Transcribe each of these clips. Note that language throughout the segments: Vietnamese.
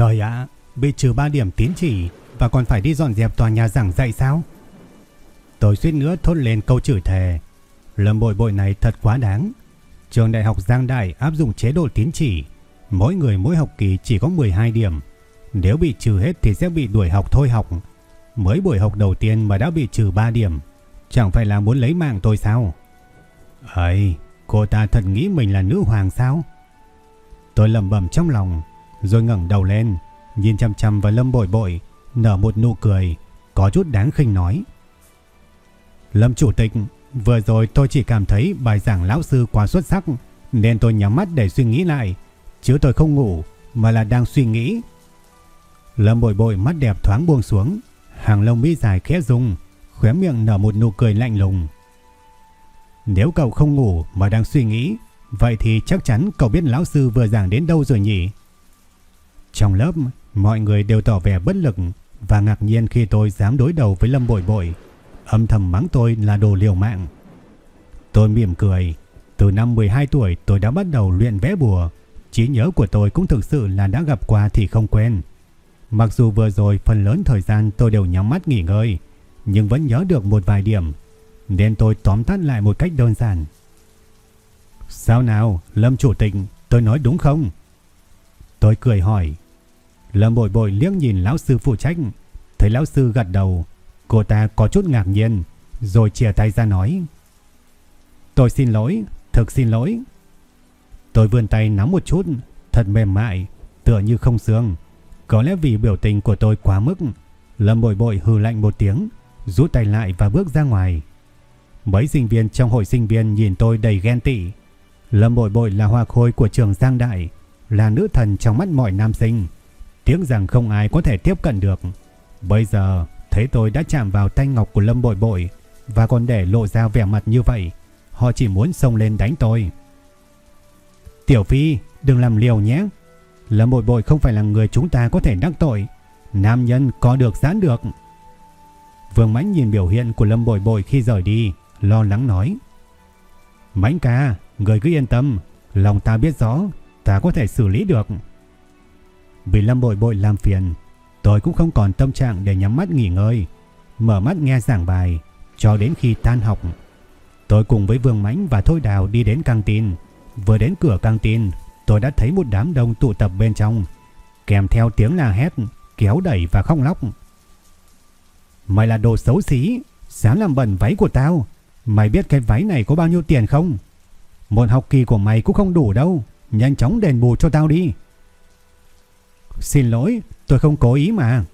Trời ạ, bị trừ 3 điểm tín chỉ và còn phải đi dọn dẹp tòa nhà giảng dạy sao? Tôi suýt nữa thốt lên câu chửi thề. Lâm bội bội này thật quá đáng. Trường đại học Giang Đại áp dụng chế độ tín chỉ. Mỗi người mỗi học kỳ chỉ có 12 điểm. Nếu bị trừ hết thì sẽ bị đuổi học thôi học. Mới buổi học đầu tiên mà đã bị trừ 3 điểm. Chẳng phải là muốn lấy mạng tôi sao? Ấy, cô ta thật nghĩ mình là nữ hoàng sao? Tôi lầm bầm trong lòng rồi ngẩng đầu lên, nhìn chăm chăm vào Lâm Bội Bội, nở một nụ cười, có chút đáng khinh nói. Lâm Chủ tịch, vừa rồi tôi chỉ cảm thấy bài giảng lão sư quá xuất sắc, nên tôi nhắm mắt để suy nghĩ lại, chứ tôi không ngủ, mà là đang suy nghĩ. Lâm Bội Bội mắt đẹp thoáng buông xuống, hàng lông mi dài khẽ rung, khóe miệng nở một nụ cười lạnh lùng. Nếu cậu không ngủ mà đang suy nghĩ, vậy thì chắc chắn cậu biết lão sư vừa giảng đến đâu rồi nhỉ? Trong lớp, mọi người đều tỏ vẻ bất lực và ngạc nhiên khi tôi dám đối đầu với Lâm Bội Bội, âm thầm mắng tôi là đồ liều mạng. Tôi mỉm cười, từ năm 12 tuổi tôi đã bắt đầu luyện vẽ bùa, trí nhớ của tôi cũng thực sự là đã gặp qua thì không quen. Mặc dù vừa rồi phần lớn thời gian tôi đều nhắm mắt nghỉ ngơi, nhưng vẫn nhớ được một vài điểm, nên tôi tóm tắt lại một cách đơn giản. Sao nào, Lâm Chủ tịch, tôi nói đúng không? Tôi cười hỏi. Lâm bội bội liếc nhìn lão sư phụ trách. Thấy lão sư gật đầu. Cô ta có chút ngạc nhiên. Rồi chia tay ra nói. Tôi xin lỗi. Thực xin lỗi. Tôi vươn tay nắm một chút. Thật mềm mại. Tựa như không xương. Có lẽ vì biểu tình của tôi quá mức. Lâm bội bội hừ lạnh một tiếng. Rút tay lại và bước ra ngoài. Mấy sinh viên trong hội sinh viên nhìn tôi đầy ghen tị. Lâm bội bội là hoa khôi của trường Giang Đại, là nữ thần trong mắt mọi nam sinh. Tiếng rằng không ai có thể tiếp cận được. Bây giờ thấy tôi đã chạm vào tay ngọc của Lâm Bội Bội và còn để lộ ra vẻ mặt như vậy. Họ chỉ muốn xông lên đánh tôi. Tiểu Phi, đừng làm liều nhé. Lâm Bội Bội không phải là người chúng ta có thể đắc tội. Nam nhân có được giãn được. Vương Mãnh nhìn biểu hiện của Lâm Bội Bội khi rời đi, lo lắng nói. Mãnh ca, người cứ yên tâm, lòng ta biết rõ ta có thể xử lý được. Vì Lâm Bội Bội làm phiền, tôi cũng không còn tâm trạng để nhắm mắt nghỉ ngơi, mở mắt nghe giảng bài cho đến khi tan học. Tôi cùng với Vương Mãnh và Thôi Đào đi đến căng tin. Vừa đến cửa căng tin, tôi đã thấy một đám đông tụ tập bên trong, kèm theo tiếng la hét, kéo đẩy và khóc lóc. Mày là đồ xấu xí, dám làm bẩn váy của tao. Mày biết cái váy này có bao nhiêu tiền không? Một học kỳ của mày cũng không đủ đâu. Nhanh chóng đền bù cho tao đi. Xin lỗi, tôi không cố ý mà.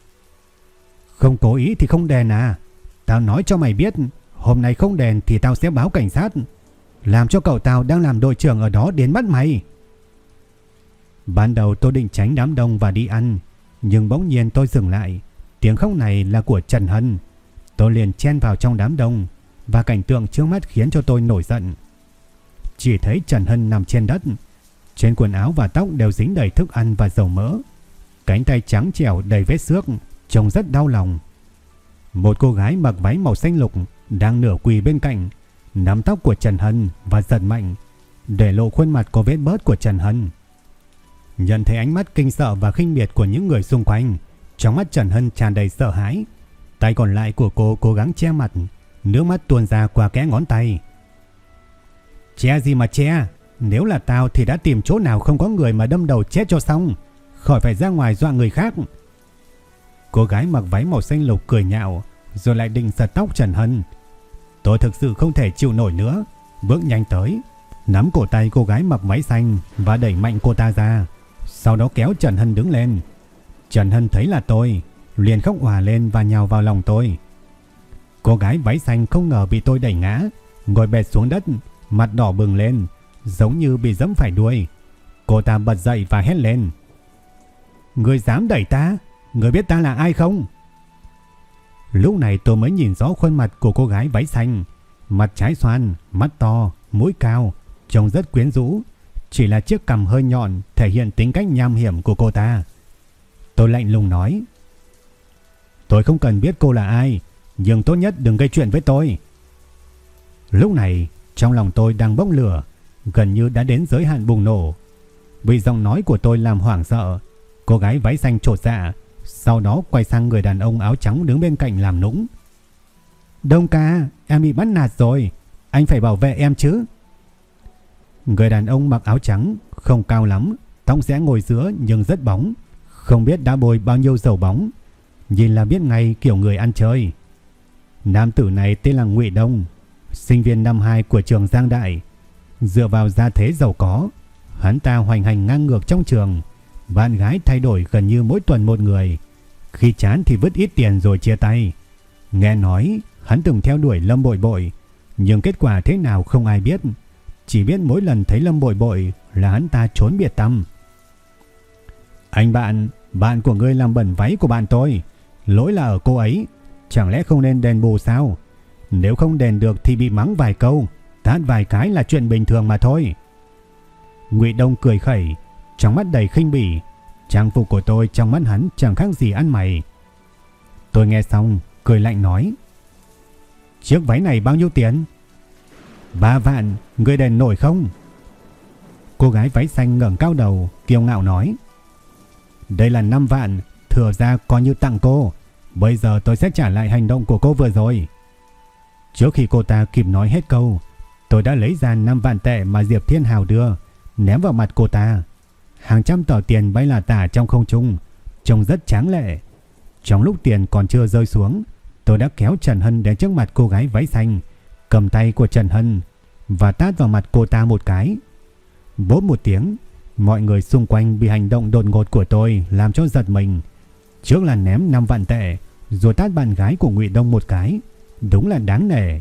Không cố ý thì không đèn à. Tao nói cho mày biết, hôm nay không đèn thì tao sẽ báo cảnh sát. Làm cho cậu tao đang làm đội trưởng ở đó đến bắt mày. Ban đầu tôi định tránh đám đông và đi ăn, nhưng bỗng nhiên tôi dừng lại. Tiếng khóc này là của Trần Hân. Tôi liền chen vào trong đám đông và cảnh tượng trước mắt khiến cho tôi nổi giận. Chỉ thấy Trần Hân nằm trên đất, trên quần áo và tóc đều dính đầy thức ăn và dầu mỡ. Cánh tay trắng trẻo đầy vết xước, trông rất đau lòng. Một cô gái mặc váy màu xanh lục đang nửa quỳ bên cạnh, nắm tóc của Trần Hân và giật mạnh, để lộ khuôn mặt có vết bớt của Trần Hân. Nhận thấy ánh mắt kinh sợ và khinh miệt của những người xung quanh, trong mắt Trần Hân tràn đầy sợ hãi. Tay còn lại của cô cố gắng che mặt, nước mắt tuôn ra qua kẽ ngón tay. Che gì mà che, nếu là tao thì đã tìm chỗ nào không có người mà đâm đầu chết cho xong. Khỏi phải ra ngoài dọa người khác. Cô gái mặc váy màu xanh lục cười nhạo rồi lại định giật tóc Trần Hân. Tôi thực sự không thể chịu nổi nữa. Bước nhanh tới. Nắm cổ tay cô gái mặc váy xanh và đẩy mạnh cô ta ra. Sau đó kéo Trần Hân đứng lên. Trần Hân thấy là tôi. Liền khóc hòa lên và nhào vào lòng tôi. Cô gái váy xanh không ngờ bị tôi đẩy ngã, ngồi bệt xuống đất, mặt đỏ bừng lên, giống như bị dẫm phải đuôi. Cô ta bật dậy và hét lên. Người dám đẩy ta? Người biết ta là ai không? Lúc này tôi mới nhìn rõ khuôn mặt của cô gái váy xanh. Mặt trái xoan, mắt to, mũi cao, trông rất quyến rũ. Chỉ là chiếc cằm hơi nhọn thể hiện tính cách nham hiểm của cô ta. Tôi lạnh lùng nói. Tôi không cần biết cô là ai, nhưng tốt nhất đừng gây chuyện với tôi. Lúc này, trong lòng tôi đang bốc lửa, gần như đã đến giới hạn bùng nổ. Vì giọng nói của tôi làm hoảng sợ, cô gái váy xanh trột dạ, sau đó quay sang người đàn ông áo trắng đứng bên cạnh làm nũng. Đông ca, em bị bắt nạt rồi, anh phải bảo vệ em chứ. Người đàn ông mặc áo trắng, không cao lắm, tóc rẽ ngồi giữa nhưng rất bóng, không biết đã bôi bao nhiêu dầu bóng, nhìn là biết ngay kiểu người ăn chơi. Nam tử này tên là Ngụy Đông, sinh viên năm 2 của trường Giang Đại. Dựa vào gia thế giàu có, hắn ta hoành hành ngang ngược trong trường, bạn gái thay đổi gần như mỗi tuần một người. Khi chán thì vứt ít tiền rồi chia tay. Nghe nói hắn từng theo đuổi Lâm Bội Bội, nhưng kết quả thế nào không ai biết. Chỉ biết mỗi lần thấy Lâm Bội Bội là hắn ta trốn biệt tâm. Anh bạn, bạn của ngươi làm bẩn váy của bạn tôi. Lỗi là ở cô ấy. Chẳng lẽ không nên đền bù sao? Nếu không đền được thì bị mắng vài câu, tát vài cái là chuyện bình thường mà thôi. Ngụy Đông cười khẩy, trong mắt đầy khinh bỉ. Trang phục của tôi trong mắt hắn chẳng khác gì ăn mày. Tôi nghe xong, cười lạnh nói. Chiếc váy này bao nhiêu tiền? Ba vạn, người đền nổi không? Cô gái váy xanh ngẩng cao đầu, kiêu ngạo nói. Đây là 5 vạn, thừa ra coi như tặng cô. Bây giờ tôi sẽ trả lại hành động của cô vừa rồi. Trước khi cô ta kịp nói hết câu, tôi đã lấy ra 5 vạn tệ mà Diệp Thiên Hào đưa, ném vào mặt cô ta. Hàng trăm tờ tiền bay là tả trong không trung, trông rất tráng lệ. Trong lúc tiền còn chưa rơi xuống, tôi đã kéo Trần Hân đến trước mặt cô gái váy xanh, cầm tay của Trần Hân và tát vào mặt cô ta một cái. Bốp một tiếng, mọi người xung quanh bị hành động đột ngột của tôi làm cho giật mình. Trước là ném 5 vạn tệ, rồi tát bạn gái của Ngụy Đông một cái. Đúng là đáng nể.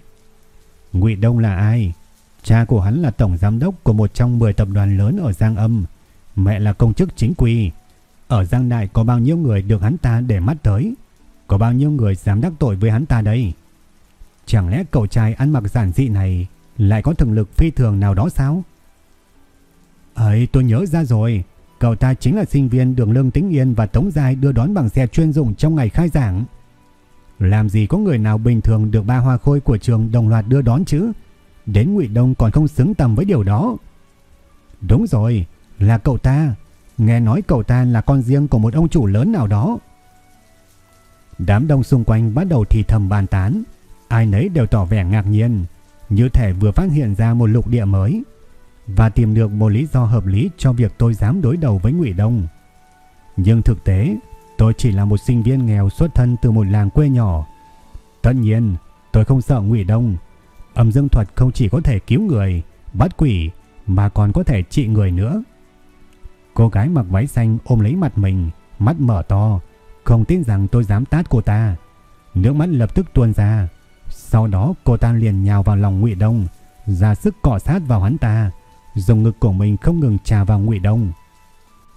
Ngụy Đông là ai? Cha của hắn là tổng giám đốc của một trong 10 tập đoàn lớn ở Giang Âm. Mẹ là công chức chính quy. Ở Giang Đại có bao nhiêu người được hắn ta để mắt tới? Có bao nhiêu người dám đắc tội với hắn ta đây? Chẳng lẽ cậu trai ăn mặc giản dị này lại có thực lực phi thường nào đó sao? Ấy tôi nhớ ra rồi. Cậu ta chính là sinh viên đường Lương Tĩnh Yên và Tống Giai đưa đón bằng xe chuyên dụng trong ngày khai giảng. Làm gì có người nào bình thường được ba hoa khôi của trường đồng loạt đưa đón chứ? Đến Ngụy Đông còn không xứng tầm với điều đó. Đúng rồi, là cậu ta. Nghe nói cậu ta là con riêng của một ông chủ lớn nào đó. Đám đông xung quanh bắt đầu thì thầm bàn tán. Ai nấy đều tỏ vẻ ngạc nhiên. Như thể vừa phát hiện ra một lục địa mới. Và tìm được một lý do hợp lý cho việc tôi dám đối đầu với Ngụy Đông. Nhưng thực tế, tôi chỉ là một sinh viên nghèo xuất thân từ một làng quê nhỏ. Tất nhiên, tôi không sợ Ngụy Đông. Âm dương thuật không chỉ có thể cứu người, bắt quỷ, mà còn có thể trị người nữa. Cô gái mặc váy xanh ôm lấy mặt mình, mắt mở to, không tin rằng tôi dám tát cô ta. Nước mắt lập tức tuôn ra. Sau đó cô ta liền nhào vào lòng Ngụy Đông, ra sức cọ sát vào hắn ta, dùng ngực của mình không ngừng chà vào Ngụy Đông.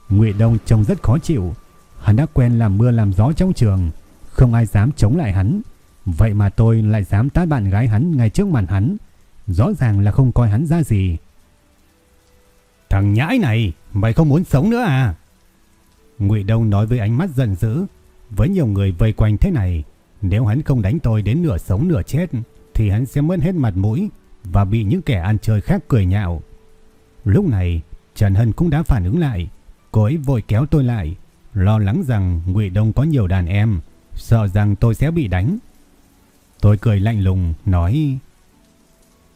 Ngụy Đông trông rất khó chịu, hắn đã quen làm mưa làm gió trong trường, không ai dám chống lại hắn. Vậy mà tôi lại dám tát bạn gái hắn ngay trước mặt hắn, rõ ràng là không coi hắn ra gì. Thằng nhãi này, mày không muốn sống nữa à? Ngụy Đông nói với ánh mắt giận dữ, với nhiều người vây quanh thế này, nếu hắn không đánh tôi đến nửa sống nửa chết thì hắn sẽ mất hết mặt mũi và bị những kẻ ăn chơi khác cười nhạo. Lúc này, Trần Hân cũng đã phản ứng lại, cô ấy vội kéo tôi lại, lo lắng rằng Ngụy Đông có nhiều đàn em, sợ rằng tôi sẽ bị đánh. Tôi cười lạnh lùng nói: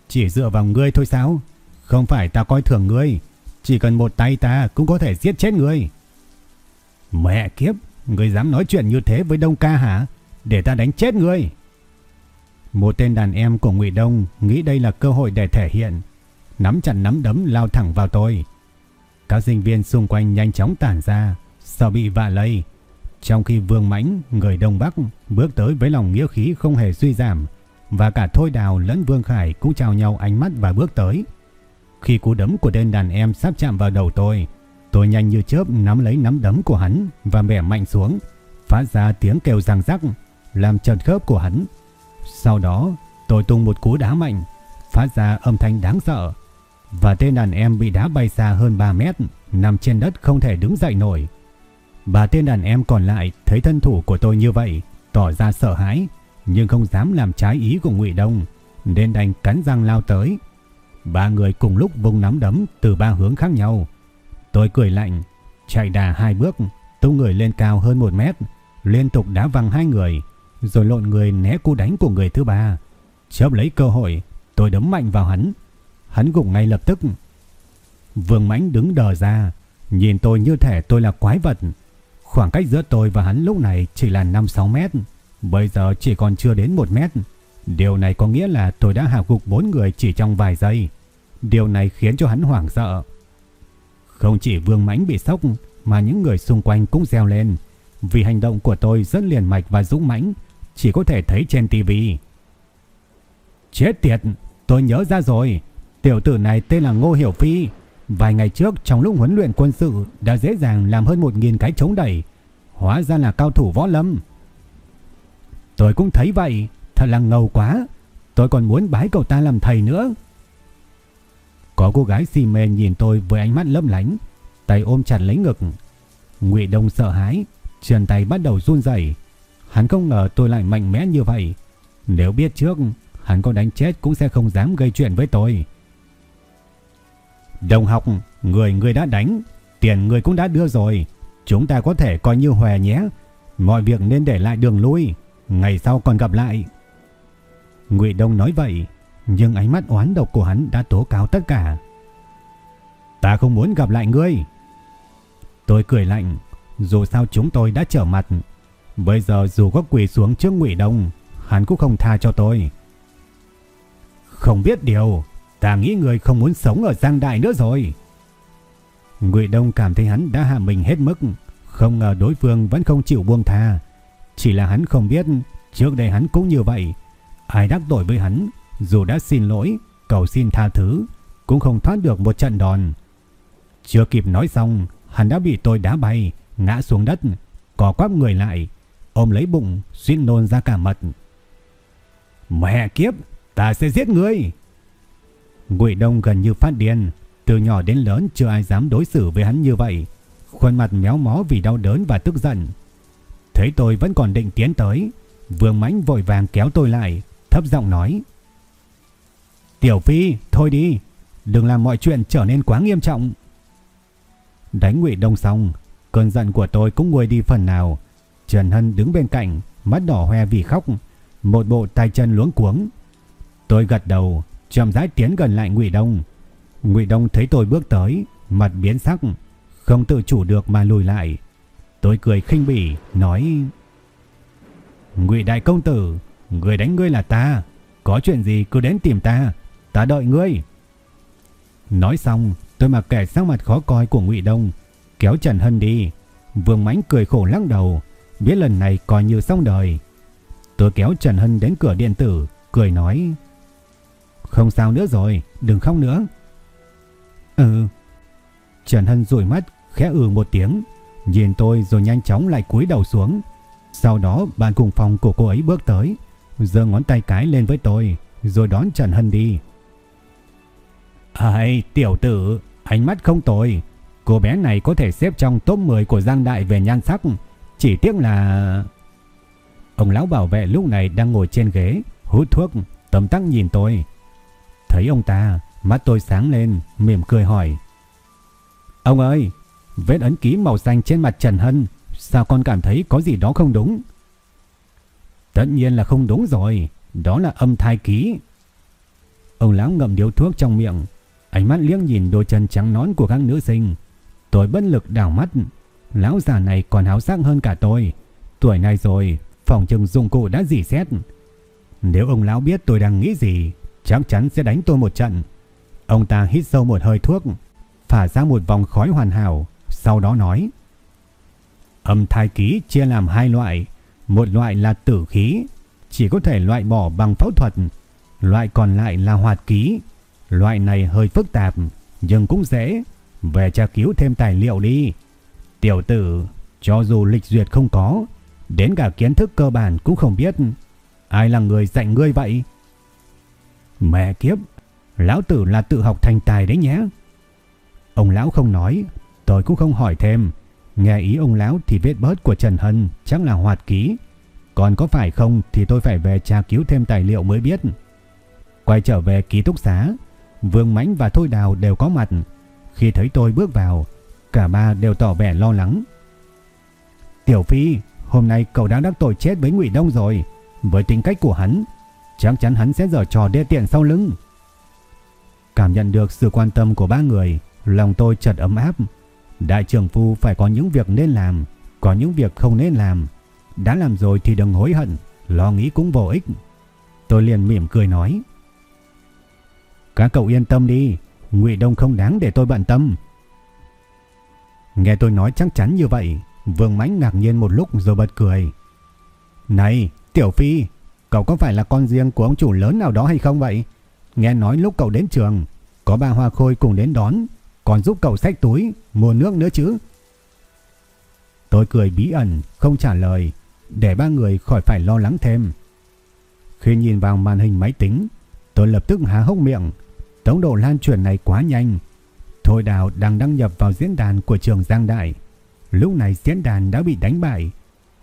"Chỉ dựa vào ngươi thôi sao? Không phải ta coi thường ngươi, chỉ cần một tay ta cũng có thể giết chết người Mẹ kiếp, người dám nói chuyện như thế với Đông ca hả? Để ta đánh chết người Một tên đàn em của Ngụy Đông nghĩ đây là cơ hội để thể hiện, nắm chặt nắm đấm lao thẳng vào tôi. Các sinh viên xung quanh nhanh chóng tản ra, sợ bị vạ lây. Trong khi Vương Mãnh, người Đông Bắc, bước tới với lòng nghĩa khí không hề suy giảm, và cả Thôi Đào lẫn Vương Khải cũng chào nhau ánh mắt và bước tới. Khi cú đấm của tên đàn em sắp chạm vào đầu tôi, tôi nhanh như chớp nắm lấy nắm đấm của hắn và bẻ mạnh xuống, phát ra tiếng kêu răng rắc, làm trần khớp của hắn. Sau đó, tôi tung một cú đá mạnh, phát ra âm thanh đáng sợ, và tên đàn em bị đá bay xa hơn 3 mét, nằm trên đất không thể đứng dậy nổi. Bà tên đàn em còn lại thấy thân thủ của tôi như vậy, tỏ ra sợ hãi, nhưng không dám làm trái ý của Ngụy Đông, nên đành cắn răng lao tới. Ba người cùng lúc vùng nắm đấm từ ba hướng khác nhau. Tôi cười lạnh, chạy đà hai bước, tung người lên cao hơn một mét, liên tục đá văng hai người, rồi lộn người né cú đánh của người thứ ba. Chớp lấy cơ hội, tôi đấm mạnh vào hắn. Hắn gục ngay lập tức. Vương Mãnh đứng đờ ra, nhìn tôi như thể tôi là quái vật. Khoảng cách giữa tôi và hắn lúc này chỉ là 5-6 mét, bây giờ chỉ còn chưa đến 1 mét. Điều này có nghĩa là tôi đã hạ gục bốn người chỉ trong vài giây. Điều này khiến cho hắn hoảng sợ. Không chỉ Vương Mãnh bị sốc mà những người xung quanh cũng reo lên. Vì hành động của tôi rất liền mạch và dũng mãnh, chỉ có thể thấy trên tivi. Chết tiệt, tôi nhớ ra rồi. Tiểu tử này tên là Ngô Hiểu Phi. Vài ngày trước trong lúc huấn luyện quân sự đã dễ dàng làm hơn 1.000 cái chống đẩy. Hóa ra là cao thủ võ lâm. Tôi cũng thấy vậy, thật là ngầu quá. Tôi còn muốn bái cậu ta làm thầy nữa. Có cô gái xì mê nhìn tôi với ánh mắt lấp lánh, tay ôm chặt lấy ngực. Ngụy Đông sợ hãi, chân tay bắt đầu run rẩy. Hắn không ngờ tôi lại mạnh mẽ như vậy. Nếu biết trước, hắn có đánh chết cũng sẽ không dám gây chuyện với tôi. Đồng học, người người đã đánh, tiền người cũng đã đưa rồi. Chúng ta có thể coi như hòa nhé. Mọi việc nên để lại đường lui. Ngày sau còn gặp lại. Ngụy Đông nói vậy, nhưng ánh mắt oán độc của hắn đã tố cáo tất cả. Ta không muốn gặp lại ngươi. Tôi cười lạnh, dù sao chúng tôi đã trở mặt. Bây giờ dù có quỳ xuống trước Ngụy Đông, hắn cũng không tha cho tôi. Không biết điều, ta nghĩ người không muốn sống ở Giang Đại nữa rồi. Ngụy Đông cảm thấy hắn đã hạ mình hết mức, không ngờ đối phương vẫn không chịu buông tha. Chỉ là hắn không biết, trước đây hắn cũng như vậy. Ai đắc tội với hắn, dù đã xin lỗi, cầu xin tha thứ, cũng không thoát được một trận đòn. Chưa kịp nói xong, hắn đã bị tôi đá bay, ngã xuống đất, có quắp người lại, ôm lấy bụng, xuyên nôn ra cả mật. Mẹ kiếp, ta sẽ giết ngươi. Ngụy Đông gần như phát điên, từ nhỏ đến lớn chưa ai dám đối xử với hắn như vậy. Khuôn mặt méo mó vì đau đớn và tức giận. Thấy tôi vẫn còn định tiến tới, Vương Mãnh vội vàng kéo tôi lại, thấp giọng nói: "Tiểu Phi, thôi đi, đừng làm mọi chuyện trở nên quá nghiêm trọng." Đánh Ngụy Đông xong, cơn giận của tôi cũng nguôi đi phần nào. Trần Hân đứng bên cạnh, mắt đỏ hoe vì khóc, một bộ tay chân luống cuống. Tôi gật đầu, chậm rãi tiến gần lại Ngụy Đông. Ngụy Đông thấy tôi bước tới, mặt biến sắc, không tự chủ được mà lùi lại. Tôi cười khinh bỉ, nói: "Ngụy đại công tử, người đánh ngươi là ta, có chuyện gì cứ đến tìm ta, ta đợi ngươi." Nói xong, tôi mặc kệ sắc mặt khó coi của Ngụy Đông, kéo Trần Hân đi. Vương Mãnh cười khổ lắc đầu, biết lần này coi như xong đời. Tôi kéo Trần Hân đến cửa điện tử, cười nói: "Không sao nữa rồi, đừng khóc nữa." "Ừ." Trần Hân rủi mắt, khẽ ừ một tiếng, nhìn tôi rồi nhanh chóng lại cúi đầu xuống. Sau đó bạn cùng phòng của cô ấy bước tới, giơ ngón tay cái lên với tôi, rồi đón Trần Hân đi. Ai, tiểu tử, ánh mắt không tồi. Cô bé này có thể xếp trong top 10 của Giang Đại về nhan sắc. Chỉ tiếc là... Ông lão bảo vệ lúc này đang ngồi trên ghế, hút thuốc, tầm tắc nhìn tôi. Thấy ông ta, mắt tôi sáng lên, mỉm cười hỏi. Ông ơi, vết ấn ký màu xanh trên mặt Trần Hân, sao con cảm thấy có gì đó không đúng? Tất nhiên là không đúng rồi, đó là âm thai ký. Ông lão ngậm điếu thuốc trong miệng, ánh mắt liếc nhìn đôi chân trắng nón của các nữ sinh. Tôi bất lực đảo mắt, lão già này còn háo sắc hơn cả tôi. Tuổi này rồi, phòng trừng dụng cụ đã dỉ xét. Nếu ông lão biết tôi đang nghĩ gì, chắc chắn sẽ đánh tôi một trận. Ông ta hít sâu một hơi thuốc, phả ra một vòng khói hoàn hảo, sau đó nói: "Âm thai ký chia làm hai loại, một loại là tử khí, chỉ có thể loại bỏ bằng phẫu thuật. Loại còn lại là hoạt ký. Loại này hơi phức tạp, nhưng cũng dễ. Về tra cứu thêm tài liệu đi. Tiểu tử, cho dù lịch duyệt không có, đến cả kiến thức cơ bản cũng không biết. Ai là người dạy ngươi vậy? Mẹ kiếp, lão tử là tự học thành tài đấy nhé. Ông lão không nói, tôi cũng không hỏi thêm. Nghe ý ông lão thì vết bớt của Trần Hân chắc là hoạt ký. Còn có phải không thì tôi phải về tra cứu thêm tài liệu mới biết. Quay trở về ký túc xá, Vương Mãnh và Thôi Đào đều có mặt. Khi thấy tôi bước vào, cả ba đều tỏ vẻ lo lắng. Tiểu Phi, hôm nay cậu đã đắc tội chết với Ngụy Đông rồi. Với tính cách của hắn, chắc chắn hắn sẽ giở trò đê tiện sau lưng. Cảm nhận được sự quan tâm của ba người, lòng tôi chợt ấm áp. Đại trưởng phu phải có những việc nên làm, có những việc không nên làm. Đã làm rồi thì đừng hối hận, lo nghĩ cũng vô ích. Tôi liền mỉm cười nói. Các cậu yên tâm đi, Ngụy Đông không đáng để tôi bận tâm. Nghe tôi nói chắc chắn như vậy, Vương Mãnh ngạc nhiên một lúc rồi bật cười. Này, Tiểu Phi, cậu có phải là con riêng của ông chủ lớn nào đó hay không vậy? Nghe nói lúc cậu đến trường, có ba hoa khôi cùng đến đón, còn giúp cậu xách túi, mua nước nữa chứ. Tôi cười bí ẩn, không trả lời, để ba người khỏi phải lo lắng thêm. Khi nhìn vào màn hình máy tính, tôi lập tức há hốc miệng. Tốc độ lan truyền này quá nhanh. Thôi Đào đang đăng nhập vào diễn đàn của trường Giang Đại. Lúc này diễn đàn đã bị đánh bại.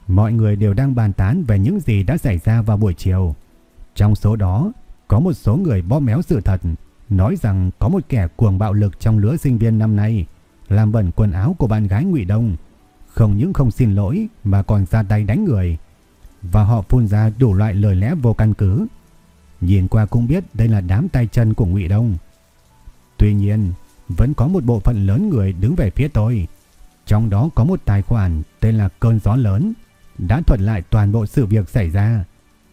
Mọi người đều đang bàn tán về những gì đã xảy ra vào buổi chiều. Trong số đó, có một số người bóp méo sự thật, nói rằng có một kẻ cuồng bạo lực trong lứa sinh viên năm nay làm bẩn quần áo của bạn gái Ngụy Đông, không những không xin lỗi mà còn ra tay đánh người. Và họ phun ra đủ loại lời lẽ vô căn cứ. Nhìn qua cũng biết đây là đám tay chân của Ngụy Đông. Tuy nhiên, vẫn có một bộ phận lớn người đứng về phía tôi. Trong đó có một tài khoản tên là Cơn Gió Lớn đã thuật lại toàn bộ sự việc xảy ra.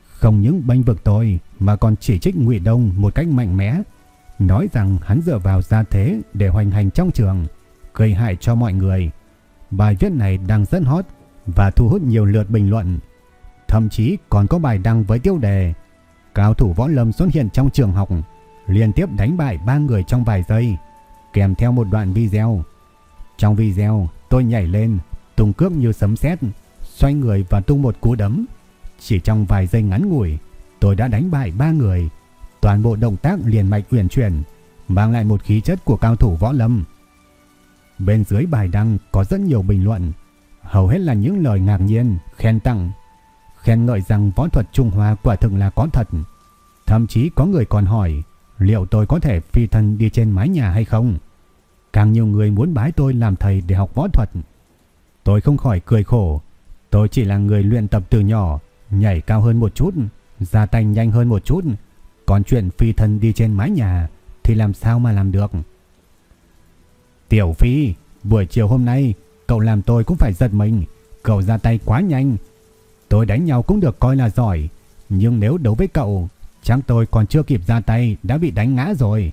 Không những bênh vực tôi mà còn chỉ trích Ngụy Đông một cách mạnh mẽ, nói rằng hắn dựa vào gia thế để hoành hành trong trường, gây hại cho mọi người. Bài viết này đang rất hot và thu hút nhiều lượt bình luận. Thậm chí còn có bài đăng với tiêu đề Cao thủ võ lâm xuất hiện trong trường học, liên tiếp đánh bại ba người trong vài giây, kèm theo một đoạn video. Trong video, tôi nhảy lên, tung cước như sấm sét, xoay người và tung một cú đấm. Chỉ trong vài giây ngắn ngủi, tôi đã đánh bại ba người. Toàn bộ động tác liền mạch uyển chuyển, mang lại một khí chất của cao thủ võ lâm. Bên dưới bài đăng có rất nhiều bình luận, hầu hết là những lời ngạc nhiên, khen tặng, khen ngợi rằng võ thuật Trung Hoa quả thực là có thật. Thậm chí có người còn hỏi liệu tôi có thể phi thân đi trên mái nhà hay không. Càng nhiều người muốn bái tôi làm thầy để học võ thuật. Tôi không khỏi cười khổ. Tôi chỉ là người luyện tập từ nhỏ, nhảy cao hơn một chút, ra tay nhanh hơn một chút. Còn chuyện phi thân đi trên mái nhà thì làm sao mà làm được. Tiểu Phi, buổi chiều hôm nay cậu làm tôi cũng phải giật mình. Cậu ra tay quá nhanh. Tôi đánh nhau cũng được coi là giỏi. Nhưng nếu đấu với cậu, chắc tôi còn chưa kịp ra tay đã bị đánh ngã rồi.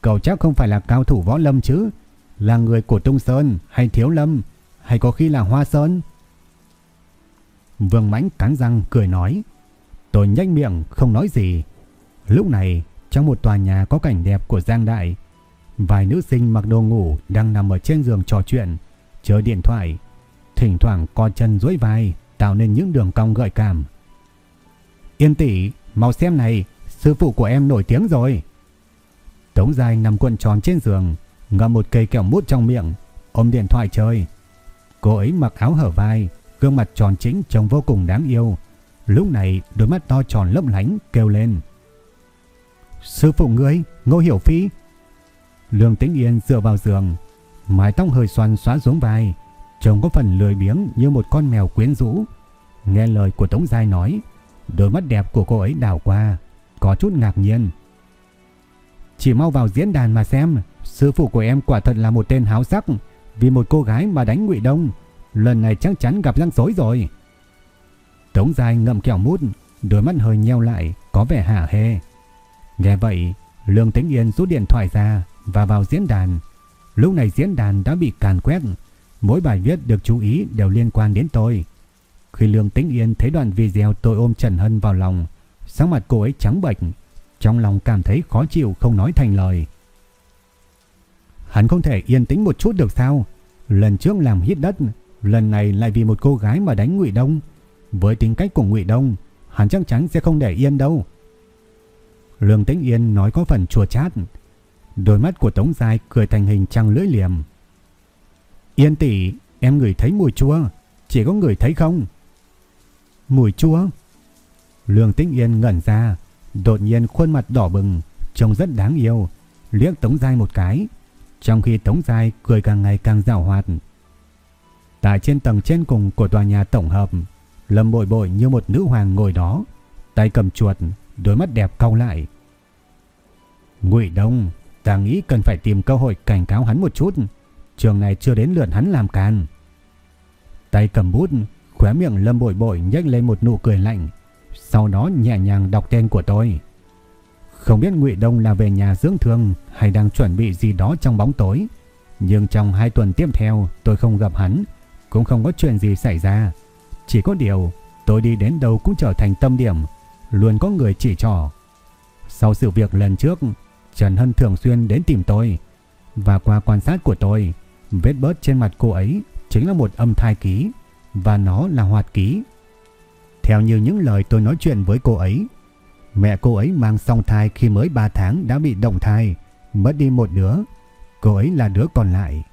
Cậu chắc không phải là cao thủ võ lâm chứ. Là người của Tung Sơn hay Thiếu Lâm hay có khi là Hoa Sơn. Vương Mãnh cắn răng cười nói. Tôi nhanh miệng không nói gì. Lúc này trong một tòa nhà có cảnh đẹp của Giang Đại Vài nữ sinh mặc đồ ngủ đang nằm ở trên giường trò chuyện, chơi điện thoại, thỉnh thoảng co chân duỗi vai, tạo nên những đường cong gợi cảm. Yên tỷ, mau xem này, sư phụ của em nổi tiếng rồi. Tống dài nằm cuộn tròn trên giường, ngậm một cây kẹo mút trong miệng, ôm điện thoại chơi. Cô ấy mặc áo hở vai, gương mặt tròn chính trông vô cùng đáng yêu. Lúc này đôi mắt to tròn lấp lánh kêu lên. Sư phụ ngươi, Ngô Hiểu Phi, Lương Tĩnh Yên dựa vào giường, mái tóc hơi xoăn xóa xuống vai, trông có phần lười biếng như một con mèo quyến rũ. Nghe lời của Tống Giai nói, đôi mắt đẹp của cô ấy đảo qua, có chút ngạc nhiên. Chỉ mau vào diễn đàn mà xem, sư phụ của em quả thật là một tên háo sắc, vì một cô gái mà đánh Ngụy Đông, lần này chắc chắn gặp răng rối rồi. Tống Giai ngậm kẹo mút, đôi mắt hơi nheo lại, có vẻ hả hê. Nghe vậy, Lương Tĩnh Yên rút điện thoại ra, và vào diễn đàn. Lúc này diễn đàn đã bị càn quét, mỗi bài viết được chú ý đều liên quan đến tôi. Khi Lương Tĩnh Yên thấy đoạn video tôi ôm Trần Hân vào lòng, sắc mặt cô ấy trắng bệch, trong lòng cảm thấy khó chịu không nói thành lời. Hắn không thể yên tĩnh một chút được sao? Lần trước làm hít đất, lần này lại vì một cô gái mà đánh Ngụy Đông. Với tính cách của Ngụy Đông, hắn chắc chắn sẽ không để yên đâu. Lương Tĩnh Yên nói có phần chua chát. Đôi mắt của Tống Giai cười thành hình trăng lưỡi liềm. Yên tỷ, em ngửi thấy mùi chua, chỉ có người thấy không? Mùi chua? Lương Tĩnh Yên ngẩn ra, đột nhiên khuôn mặt đỏ bừng, trông rất đáng yêu, liếc Tống Giai một cái, trong khi Tống Giai cười càng ngày càng rào hoạt. Tại trên tầng trên cùng của tòa nhà tổng hợp, Lâm Bội Bội như một nữ hoàng ngồi đó, tay cầm chuột, đôi mắt đẹp cau lại. Ngụy Đông, ta nghĩ cần phải tìm cơ hội cảnh cáo hắn một chút, trường này chưa đến lượt hắn làm càn. Tay cầm bút, khóe miệng Lâm Bội Bội nhếch lên một nụ cười lạnh, sau đó nhẹ nhàng đọc tên của tôi. Không biết Ngụy Đông là về nhà dưỡng thương hay đang chuẩn bị gì đó trong bóng tối, nhưng trong hai tuần tiếp theo tôi không gặp hắn, cũng không có chuyện gì xảy ra. Chỉ có điều, tôi đi đến đâu cũng trở thành tâm điểm, luôn có người chỉ trỏ. Sau sự việc lần trước, Trần Hân thường xuyên đến tìm tôi, và qua quan sát của tôi, vết bớt trên mặt cô ấy chính là một âm thai ký, và nó là hoạt ký. Theo như những lời tôi nói chuyện với cô ấy, mẹ cô ấy mang song thai khi mới 3 tháng đã bị động thai, mất đi một đứa. Cô ấy là đứa còn lại.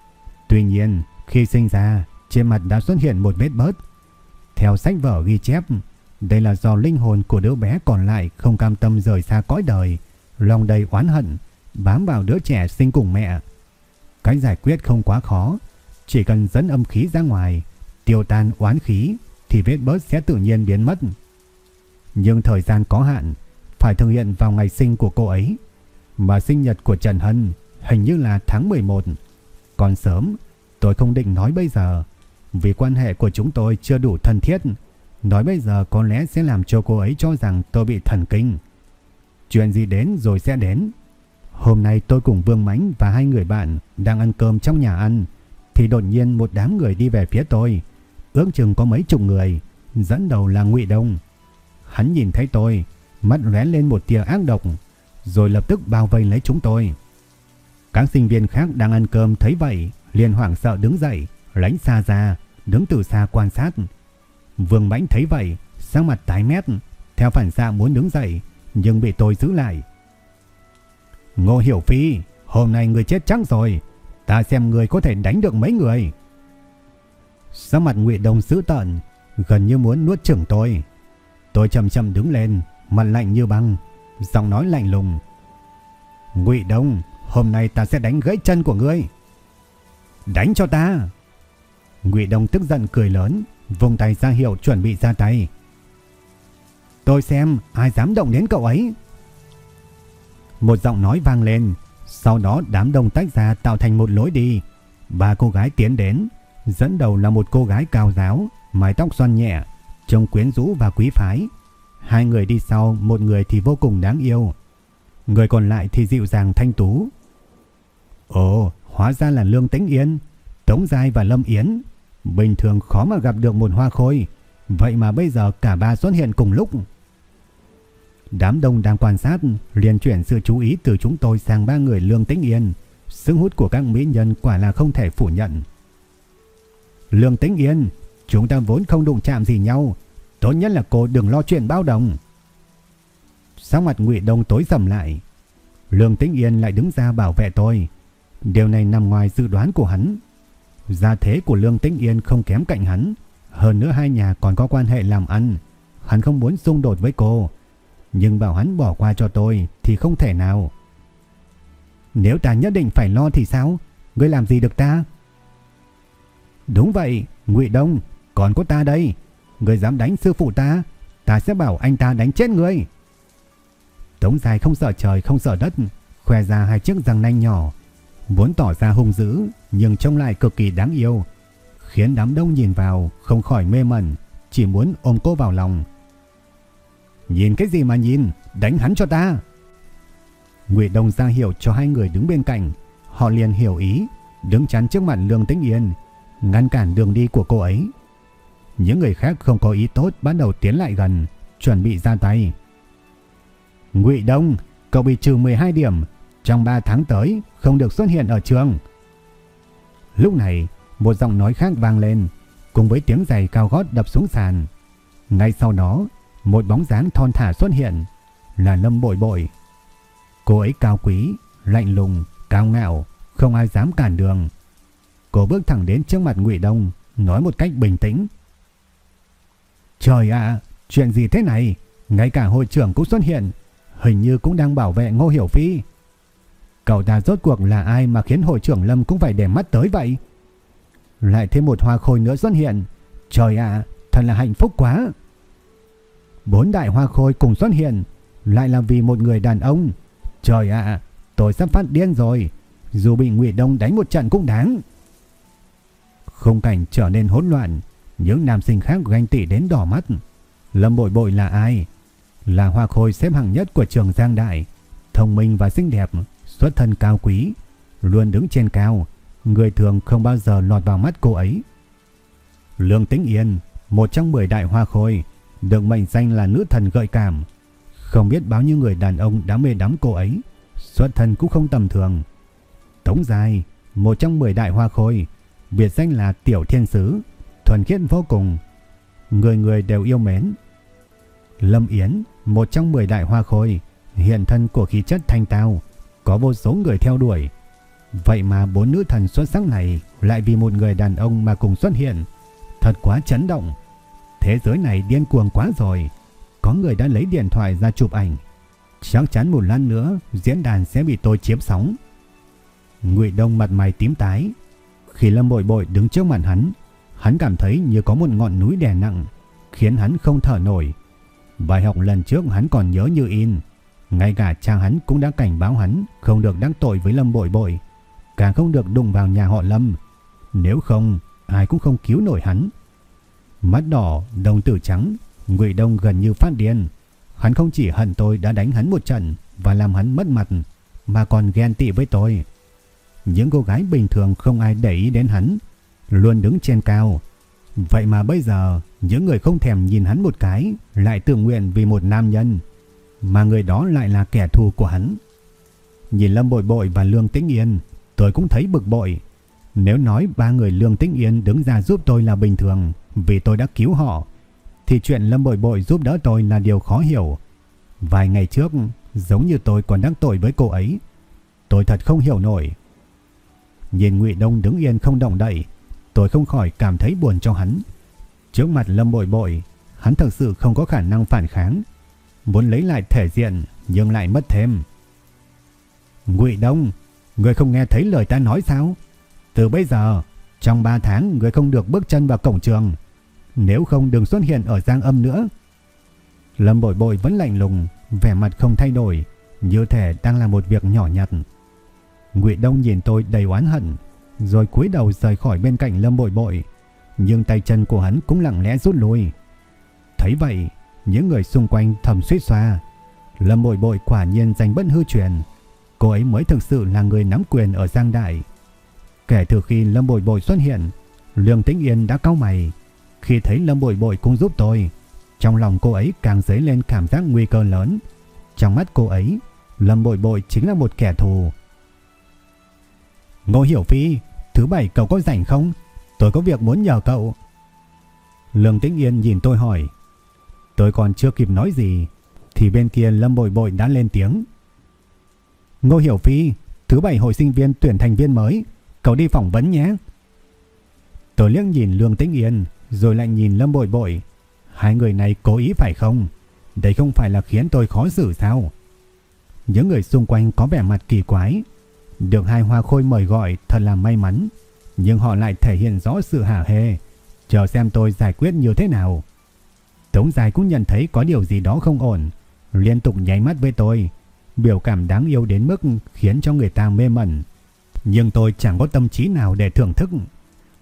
Tuy nhiên, khi sinh ra, trên mặt đã xuất hiện một vết bớt. Theo sách vở ghi chép, đây là do linh hồn của đứa bé còn lại không cam tâm rời xa cõi đời, lòng đầy oán hận, bám vào đứa trẻ sinh cùng mẹ. Cách giải quyết không quá khó, chỉ cần dẫn âm khí ra ngoài, tiêu tan oán khí thì vết bớt sẽ tự nhiên biến mất. Nhưng thời gian có hạn, phải thực hiện vào ngày sinh của cô ấy. Mà sinh nhật của Trần Hân hình như là tháng 11. Còn sớm, tôi không định nói bây giờ, vì quan hệ của chúng tôi chưa đủ thân thiết. Nói bây giờ có lẽ sẽ làm cho cô ấy cho rằng tôi bị thần kinh. Chuyện gì đến rồi sẽ đến. Hôm nay tôi cùng Vương Mánh và hai người bạn đang ăn cơm trong nhà ăn, thì đột nhiên một đám người đi về phía tôi. Ước chừng có mấy chục người, dẫn đầu là Ngụy Đông. Hắn nhìn thấy tôi, mắt lóe lên một tia ác độc, rồi lập tức bao vây lấy chúng tôi. Các sinh viên khác đang ăn cơm thấy vậy, liền hoảng sợ đứng dậy, lánh xa ra, đứng từ xa quan sát. Vương Mãnh thấy vậy, sắc mặt tái mét, theo phản xạ muốn đứng dậy, nhưng bị tôi giữ lại. Ngô Hiểu Phi, hôm nay người chết chắc rồi, ta xem người có thể đánh được mấy người. Sắc mặt Ngụy Đông dữ tợn, gần như muốn nuốt chửng tôi. Tôi chậm chậm đứng lên, mặt lạnh như băng, giọng nói lạnh lùng. Ngụy Đông, hôm nay ta sẽ đánh gãy chân của ngươi. Đánh cho ta. Ngụy Đông tức giận cười lớn, vùng tay ra hiệu chuẩn bị ra tay. Tôi xem ai dám động đến cậu ấy. Một giọng nói vang lên, sau đó đám đông tách ra tạo thành một lối đi. Ba cô gái tiến đến, dẫn đầu là một cô gái cao giáo, mái tóc xoăn nhẹ, trông quyến rũ và quý phái. Hai người đi sau, một người thì vô cùng đáng yêu. Người còn lại thì dịu dàng thanh tú. Ồ, hóa ra là Lương Tĩnh Yên, Tống Giai và Lâm Yến. Bình thường khó mà gặp được một hoa khôi. Vậy mà bây giờ cả ba xuất hiện cùng lúc. Đám đông đang quan sát liền chuyển sự chú ý từ chúng tôi sang ba người Lương Tĩnh Yên. Sức hút của các mỹ nhân quả là không thể phủ nhận. Lương Tĩnh Yên, chúng ta vốn không đụng chạm gì nhau. Tốt nhất là cô đừng lo chuyện bao đồng. sắc mặt Ngụy Đông tối sầm lại. Lương Tĩnh Yên lại đứng ra bảo vệ tôi. Điều này nằm ngoài dự đoán của hắn. Gia thế của Lương Tĩnh Yên không kém cạnh hắn. Hơn nữa hai nhà còn có quan hệ làm ăn. Hắn không muốn xung đột với cô. Nhưng bảo hắn bỏ qua cho tôi thì không thể nào. Nếu ta nhất định phải lo thì sao? Ngươi làm gì được ta? Đúng vậy, Ngụy Đông, còn có ta đây. Ngươi dám đánh sư phụ ta, ta sẽ bảo anh ta đánh chết ngươi. Tống dài không sợ trời không sợ đất, khoe ra hai chiếc răng nanh nhỏ, muốn tỏ ra hung dữ nhưng trông lại cực kỳ đáng yêu, khiến đám đông nhìn vào không khỏi mê mẩn, chỉ muốn ôm cô vào lòng. Nhìn cái gì mà nhìn, đánh hắn cho ta. Ngụy Đông ra hiệu cho hai người đứng bên cạnh, họ liền hiểu ý, đứng chắn trước mặt Lương Tĩnh Yên, ngăn cản đường đi của cô ấy. những người khác không có ý tốt bắt đầu tiến lại gần, chuẩn bị ra tay. Ngụy Đông, cậu bị trừ 12 điểm, trong 3 tháng tới không được xuất hiện ở trường. Lúc này, một giọng nói khác vang lên, cùng với tiếng giày cao gót đập xuống sàn. Ngay sau đó, một bóng dáng thon thả xuất hiện, là Lâm Bội Bội. Cô ấy cao quý, lạnh lùng, cao ngạo, không ai dám cản đường. Cô bước thẳng đến trước mặt Ngụy Đông, nói một cách bình tĩnh. Trời ạ, chuyện gì thế này? Ngay cả hội trưởng cũng xuất hiện, hình như cũng đang bảo vệ Ngô Hiểu Phi. Cậu ta rốt cuộc là ai mà khiến hội trưởng Lâm cũng phải để mắt tới vậy? Lại thêm một hoa khôi nữa xuất hiện. Trời ạ, thật là hạnh phúc quá. Bốn đại hoa khôi cùng xuất hiện, lại là vì một người đàn ông. Trời ạ, tôi sắp phát điên rồi. Dù bị Ngụy Đông đánh một trận cũng đáng. Không cảnh trở nên hỗn loạn, những nam sinh khác ganh tị đến đỏ mắt. Lâm Bội Bội là ai? Là hoa khôi xếp hạng nhất của trường Giang Đại, thông minh và xinh đẹp, xuất thân cao quý, luôn đứng trên cao, người thường không bao giờ lọt vào mắt cô ấy. Lương Tĩnh Yên, một trong 10 đại hoa khôi, được mệnh danh là nữ thần gợi cảm. Không biết bao nhiêu người đàn ông đã mê đắm cô ấy, xuất thân cũng không tầm thường. Tống Dài, một trong 10 đại hoa khôi, biệt danh là Tiểu Thiên Sứ, thuần khiết vô cùng. Người người đều yêu mến. Lâm Yến, một trong 10 đại hoa khôi, hiện thân của khí chất thanh tao, có vô số người theo đuổi. Vậy mà bốn nữ thần xuất sắc này lại vì một người đàn ông mà cùng xuất hiện. Thật quá chấn động. Thế giới này điên cuồng quá rồi. Có người đã lấy điện thoại ra chụp ảnh. Chắc chắn một lần nữa diễn đàn sẽ bị tôi chiếm sóng. Ngụy Đông mặt mày tím tái. Khi Lâm Bội Bội đứng trước mặt hắn, hắn cảm thấy như có một ngọn núi đè nặng, khiến hắn không thở nổi. Bài học lần trước hắn còn nhớ như in. Ngay cả cha hắn cũng đã cảnh báo hắn không được đắc tội với Lâm Bội Bội, càng không được đụng vào nhà họ Lâm. Nếu không, ai cũng không cứu nổi hắn. Mắt đỏ, đồng tử trắng, Ngụy Đông gần như phát điên. Hắn không chỉ hận tôi đã đánh hắn một trận và làm hắn mất mặt, mà còn ghen tị với tôi. Những cô gái bình thường không ai để ý đến hắn, luôn đứng trên cao. Vậy mà bây giờ, những người không thèm nhìn hắn một cái lại tự nguyện vì một nam nhân mà người đó lại là kẻ thù của hắn. Nhìn Lâm Bội Bội và Lương Tĩnh Yên, tôi cũng thấy bực bội. Nếu nói ba người Lương Tĩnh Yên đứng ra giúp tôi là bình thường vì tôi đã cứu họ, thì chuyện Lâm Bội Bội giúp đỡ tôi là điều khó hiểu. Vài ngày trước, giống như tôi còn đắc tội với cô ấy. Tôi thật không hiểu nổi. Nhìn Ngụy Đông đứng yên không động đậy, tôi không khỏi cảm thấy buồn cho hắn. Trước mặt Lâm Bội Bội, hắn thật sự không có khả năng phản kháng muốn lấy lại thể diện nhưng lại mất thêm. Ngụy Đông, người không nghe thấy lời ta nói sao? Từ bây giờ, trong 3 tháng người không được bước chân vào cổng trường, nếu không đừng xuất hiện ở Giang Âm nữa. Lâm Bội Bội vẫn lạnh lùng, vẻ mặt không thay đổi, như thể đang là một việc nhỏ nhặt. Ngụy Đông nhìn tôi đầy oán hận, rồi cúi đầu rời khỏi bên cạnh Lâm Bội Bội, nhưng tay chân của hắn cũng lặng lẽ rút lui. Thấy vậy, những người xung quanh thầm suýt xoa. Lâm bội bội quả nhiên danh bất hư truyền. Cô ấy mới thực sự là người nắm quyền ở Giang Đại. Kể từ khi Lâm bội bội xuất hiện, Lương Tĩnh Yên đã cau mày. Khi thấy Lâm bội bội cũng giúp tôi, trong lòng cô ấy càng dấy lên cảm giác nguy cơ lớn. Trong mắt cô ấy, Lâm bội bội chính là một kẻ thù. Ngô Hiểu Phi, thứ bảy cậu có rảnh không? Tôi có việc muốn nhờ cậu. Lương Tĩnh Yên nhìn tôi hỏi. Tôi còn chưa kịp nói gì thì bên kia Lâm Bội Bội đã lên tiếng. Ngô Hiểu Phi, thứ bảy hội sinh viên tuyển thành viên mới, cậu đi phỏng vấn nhé. Tôi liếc nhìn Lương Tĩnh Yên rồi lại nhìn Lâm Bội Bội. Hai người này cố ý phải không? Đây không phải là khiến tôi khó xử sao? Những người xung quanh có vẻ mặt kỳ quái. Được hai hoa khôi mời gọi thật là may mắn. Nhưng họ lại thể hiện rõ sự hả hê. Chờ xem tôi giải quyết như thế nào. Tống dài cũng nhận thấy có điều gì đó không ổn, liên tục nháy mắt với tôi, biểu cảm đáng yêu đến mức khiến cho người ta mê mẩn. Nhưng tôi chẳng có tâm trí nào để thưởng thức.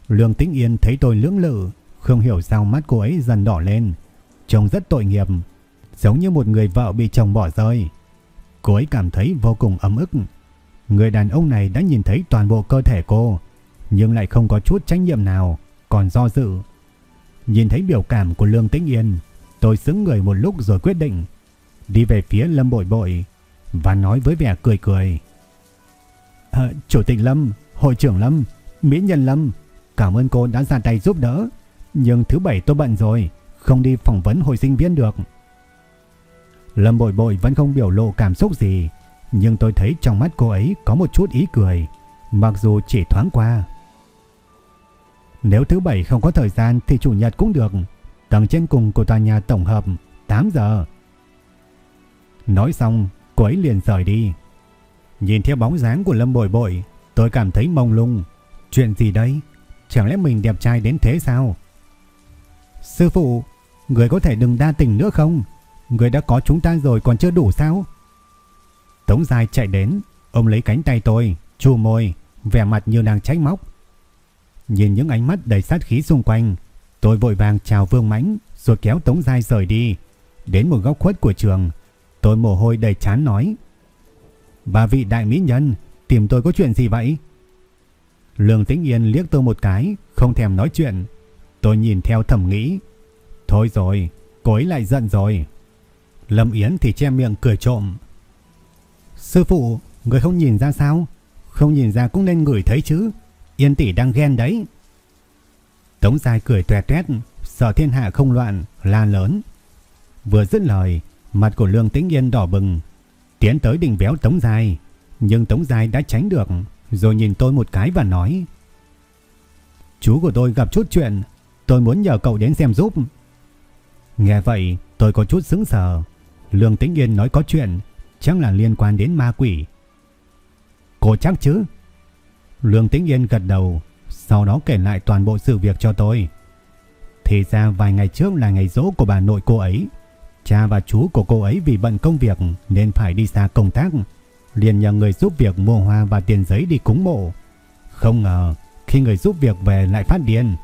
Lương Tĩnh Yên thấy tôi lưỡng lự, không hiểu sao mắt cô ấy dần đỏ lên, trông rất tội nghiệp, giống như một người vợ bị chồng bỏ rơi. Cô ấy cảm thấy vô cùng ấm ức. Người đàn ông này đã nhìn thấy toàn bộ cơ thể cô, nhưng lại không có chút trách nhiệm nào, còn do dự. Nhìn thấy biểu cảm của Lương Tĩnh Yên, tôi sững người một lúc rồi quyết định đi về phía Lâm Bội Bội và nói với vẻ cười cười. À, Chủ tịch Lâm, Hội trưởng Lâm, Mỹ nhân Lâm, cảm ơn cô đã ra tay giúp đỡ. Nhưng thứ bảy tôi bận rồi, không đi phỏng vấn hội sinh viên được. Lâm Bội Bội vẫn không biểu lộ cảm xúc gì, nhưng tôi thấy trong mắt cô ấy có một chút ý cười, mặc dù chỉ thoáng qua. Nếu thứ bảy không có thời gian thì chủ nhật cũng được. Tầng trên cùng của tòa nhà tổng hợp 8 giờ. Nói xong, cô ấy liền rời đi. Nhìn theo bóng dáng của Lâm Bội Bội, tôi cảm thấy mông lung. Chuyện gì đây? Chẳng lẽ mình đẹp trai đến thế sao? Sư phụ, người có thể đừng đa tình nữa không? Người đã có chúng ta rồi còn chưa đủ sao? Tống dài chạy đến, ôm lấy cánh tay tôi, chua môi, vẻ mặt như đang trách móc. Nhìn những ánh mắt đầy sát khí xung quanh, tôi vội vàng chào Vương Mãnh rồi kéo Tống Giai rời đi. Đến một góc khuất của trường, tôi mồ hôi đầy chán nói. Bà vị đại mỹ nhân, tìm tôi có chuyện gì vậy? Lương Tĩnh Yên liếc tôi một cái, không thèm nói chuyện. Tôi nhìn theo thầm nghĩ. Thôi rồi, cô ấy lại giận rồi. Lâm Yến thì che miệng cười trộm. Sư phụ, người không nhìn ra sao? Không nhìn ra cũng nên ngửi thấy chứ. Yên tỷ đang ghen đấy. Tống dài cười tuè tuét, sợ thiên hạ không loạn, la lớn. Vừa dứt lời, mặt của Lương Tĩnh Yên đỏ bừng, tiến tới đỉnh béo Tống dài, nhưng Tống dài đã tránh được, rồi nhìn tôi một cái và nói: "Chú của tôi gặp chút chuyện, tôi muốn nhờ cậu đến xem giúp." Nghe vậy, tôi có chút sững sờ. Lương Tĩnh Yên nói có chuyện, chắc là liên quan đến ma quỷ. Cô chắc chứ? Lương Tĩnh Yên gật đầu, sau đó kể lại toàn bộ sự việc cho tôi. Thì ra vài ngày trước là ngày dỗ của bà nội cô ấy. Cha và chú của cô ấy vì bận công việc nên phải đi xa công tác, liền nhờ người giúp việc mua hoa và tiền giấy đi cúng mộ. Không ngờ, khi người giúp việc về lại phát điên,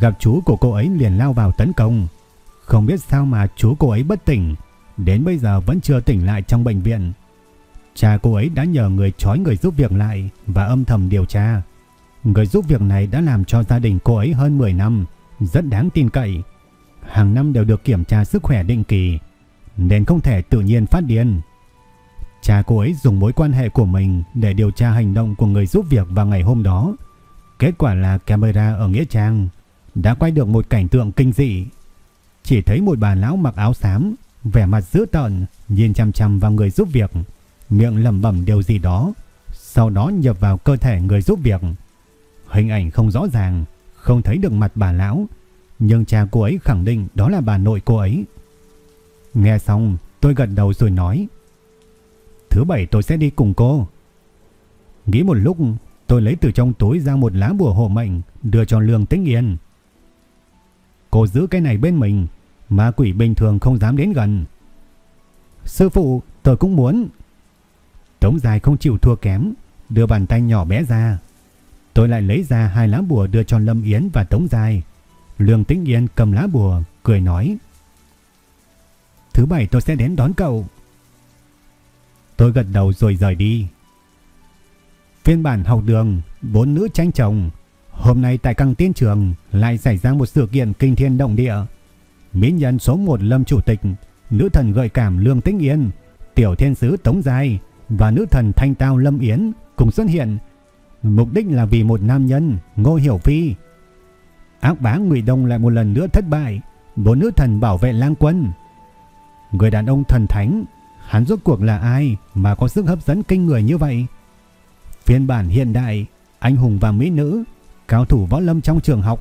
gặp chú của cô ấy liền lao vào tấn công. Không biết sao mà chú cô ấy bất tỉnh, đến bây giờ vẫn chưa tỉnh lại trong bệnh viện. Cha cô ấy đã nhờ người trói người giúp việc lại và âm thầm điều tra. Người giúp việc này đã làm cho gia đình cô ấy hơn 10 năm, rất đáng tin cậy. Hàng năm đều được kiểm tra sức khỏe định kỳ, nên không thể tự nhiên phát điên. Cha cô ấy dùng mối quan hệ của mình để điều tra hành động của người giúp việc vào ngày hôm đó. Kết quả là camera ở Nghĩa Trang đã quay được một cảnh tượng kinh dị. Chỉ thấy một bà lão mặc áo xám, vẻ mặt dữ tợn, nhìn chăm chăm vào người giúp việc miệng lẩm bẩm điều gì đó, sau đó nhập vào cơ thể người giúp việc. Hình ảnh không rõ ràng, không thấy được mặt bà lão, nhưng cha cô ấy khẳng định đó là bà nội cô ấy. Nghe xong, tôi gật đầu rồi nói: "Thứ bảy tôi sẽ đi cùng cô." Nghĩ một lúc, tôi lấy từ trong túi ra một lá bùa hộ mệnh đưa cho Lương Tĩnh Yên. Cô giữ cái này bên mình, ma quỷ bình thường không dám đến gần. Sư phụ, tôi cũng muốn. Tống dài không chịu thua kém, đưa bàn tay nhỏ bé ra. Tôi lại lấy ra hai lá bùa đưa cho Lâm Yến và Tống dài. Lương Tĩnh Yên cầm lá bùa, cười nói. Thứ bảy tôi sẽ đến đón cậu. Tôi gật đầu rồi rời đi. Phiên bản học đường, bốn nữ tranh chồng. Hôm nay tại căng tiên trường lại xảy ra một sự kiện kinh thiên động địa. Mỹ nhân số 1 Lâm Chủ tịch, nữ thần gợi cảm Lương Tĩnh Yên, tiểu thiên sứ Tống Giai, và nữ thần thanh tao Lâm Yến cùng xuất hiện. Mục đích là vì một nam nhân, Ngô Hiểu Phi. Ác bá Ngụy Đông lại một lần nữa thất bại, bốn nữ thần bảo vệ lang quân. Người đàn ông thần thánh, hắn rốt cuộc là ai mà có sức hấp dẫn kinh người như vậy? Phiên bản hiện đại, anh hùng và mỹ nữ, cao thủ võ lâm trong trường học.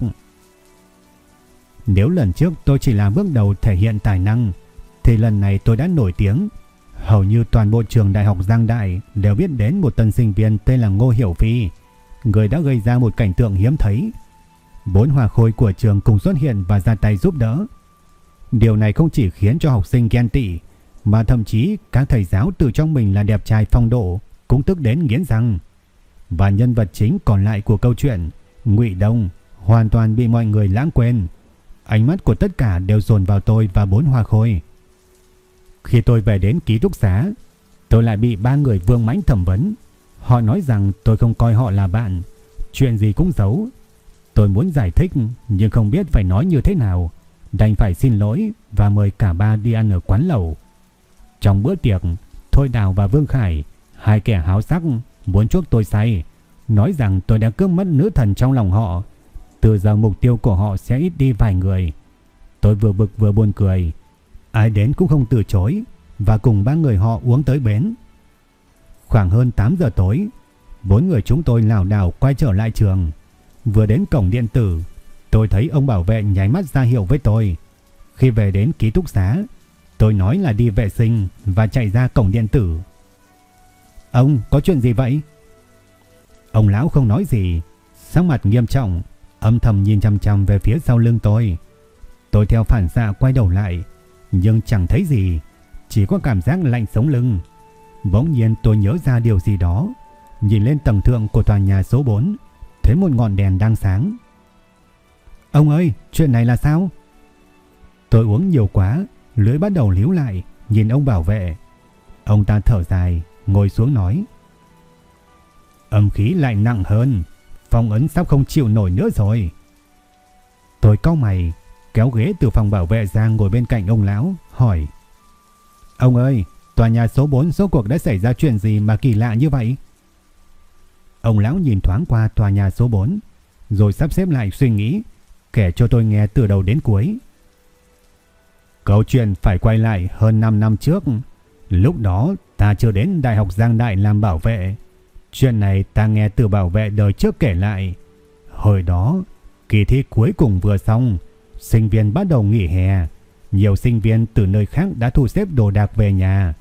Nếu lần trước tôi chỉ là bước đầu thể hiện tài năng, thì lần này tôi đã nổi tiếng Hầu như toàn bộ trường đại học Giang Đại đều biết đến một tân sinh viên tên là Ngô Hiểu Phi, người đã gây ra một cảnh tượng hiếm thấy. Bốn hòa khôi của trường cùng xuất hiện và ra tay giúp đỡ. Điều này không chỉ khiến cho học sinh ghen tị, mà thậm chí các thầy giáo từ trong mình là đẹp trai phong độ cũng tức đến nghiến răng. Và nhân vật chính còn lại của câu chuyện, Ngụy Đông, hoàn toàn bị mọi người lãng quên. Ánh mắt của tất cả đều dồn vào tôi và bốn hòa khôi. Khi tôi về đến ký túc xá, tôi lại bị ba người vương mãnh thẩm vấn. Họ nói rằng tôi không coi họ là bạn, chuyện gì cũng giấu. Tôi muốn giải thích nhưng không biết phải nói như thế nào. Đành phải xin lỗi và mời cả ba đi ăn ở quán lẩu. Trong bữa tiệc, Thôi Đào và Vương Khải, hai kẻ háo sắc muốn chuốc tôi say, nói rằng tôi đã cướp mất nữ thần trong lòng họ. Từ giờ mục tiêu của họ sẽ ít đi vài người. Tôi vừa bực vừa buồn cười. Ai đến cũng không từ chối và cùng ba người họ uống tới bến. Khoảng hơn 8 giờ tối, bốn người chúng tôi lảo đảo quay trở lại trường. Vừa đến cổng điện tử, tôi thấy ông bảo vệ nháy mắt ra hiệu với tôi. Khi về đến ký túc xá, tôi nói là đi vệ sinh và chạy ra cổng điện tử. Ông có chuyện gì vậy? Ông lão không nói gì, sắc mặt nghiêm trọng, âm thầm nhìn chăm chăm về phía sau lưng tôi. Tôi theo phản xạ quay đầu lại, nhưng chẳng thấy gì, chỉ có cảm giác lạnh sống lưng. Bỗng nhiên tôi nhớ ra điều gì đó, nhìn lên tầng thượng của tòa nhà số 4, thấy một ngọn đèn đang sáng. Ông ơi, chuyện này là sao? Tôi uống nhiều quá, lưỡi bắt đầu líu lại, nhìn ông bảo vệ. Ông ta thở dài, ngồi xuống nói. Âm khí lại nặng hơn, phong ấn sắp không chịu nổi nữa rồi. Tôi cau mày, kéo ghế từ phòng bảo vệ ra ngồi bên cạnh ông lão, hỏi. Ông ơi, tòa nhà số 4 số cuộc đã xảy ra chuyện gì mà kỳ lạ như vậy? Ông lão nhìn thoáng qua tòa nhà số 4, rồi sắp xếp lại suy nghĩ, kể cho tôi nghe từ đầu đến cuối. Câu chuyện phải quay lại hơn 5 năm trước. Lúc đó ta chưa đến Đại học Giang Đại làm bảo vệ. Chuyện này ta nghe từ bảo vệ đời trước kể lại. Hồi đó, kỳ thi cuối cùng vừa xong, sinh viên bắt đầu nghỉ hè. Nhiều sinh viên từ nơi khác đã thu xếp đồ đạc về nhà.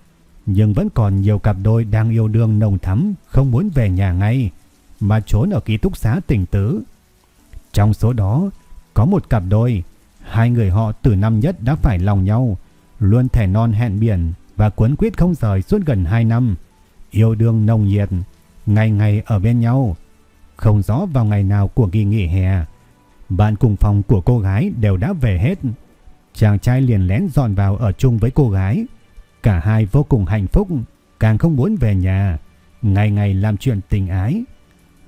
Nhưng vẫn còn nhiều cặp đôi đang yêu đương nồng thắm không muốn về nhà ngay, mà trốn ở ký túc xá tỉnh tứ. Trong số đó, có một cặp đôi, hai người họ từ năm nhất đã phải lòng nhau, luôn thẻ non hẹn biển và cuốn quyết không rời suốt gần 2 năm. Yêu đương nồng nhiệt, ngày ngày ở bên nhau. Không rõ vào ngày nào của kỳ nghỉ hè, bạn cùng phòng của cô gái đều đã về hết. Chàng trai liền lén dọn vào ở chung với cô gái. Cả hai vô cùng hạnh phúc, càng không muốn về nhà, ngày ngày làm chuyện tình ái.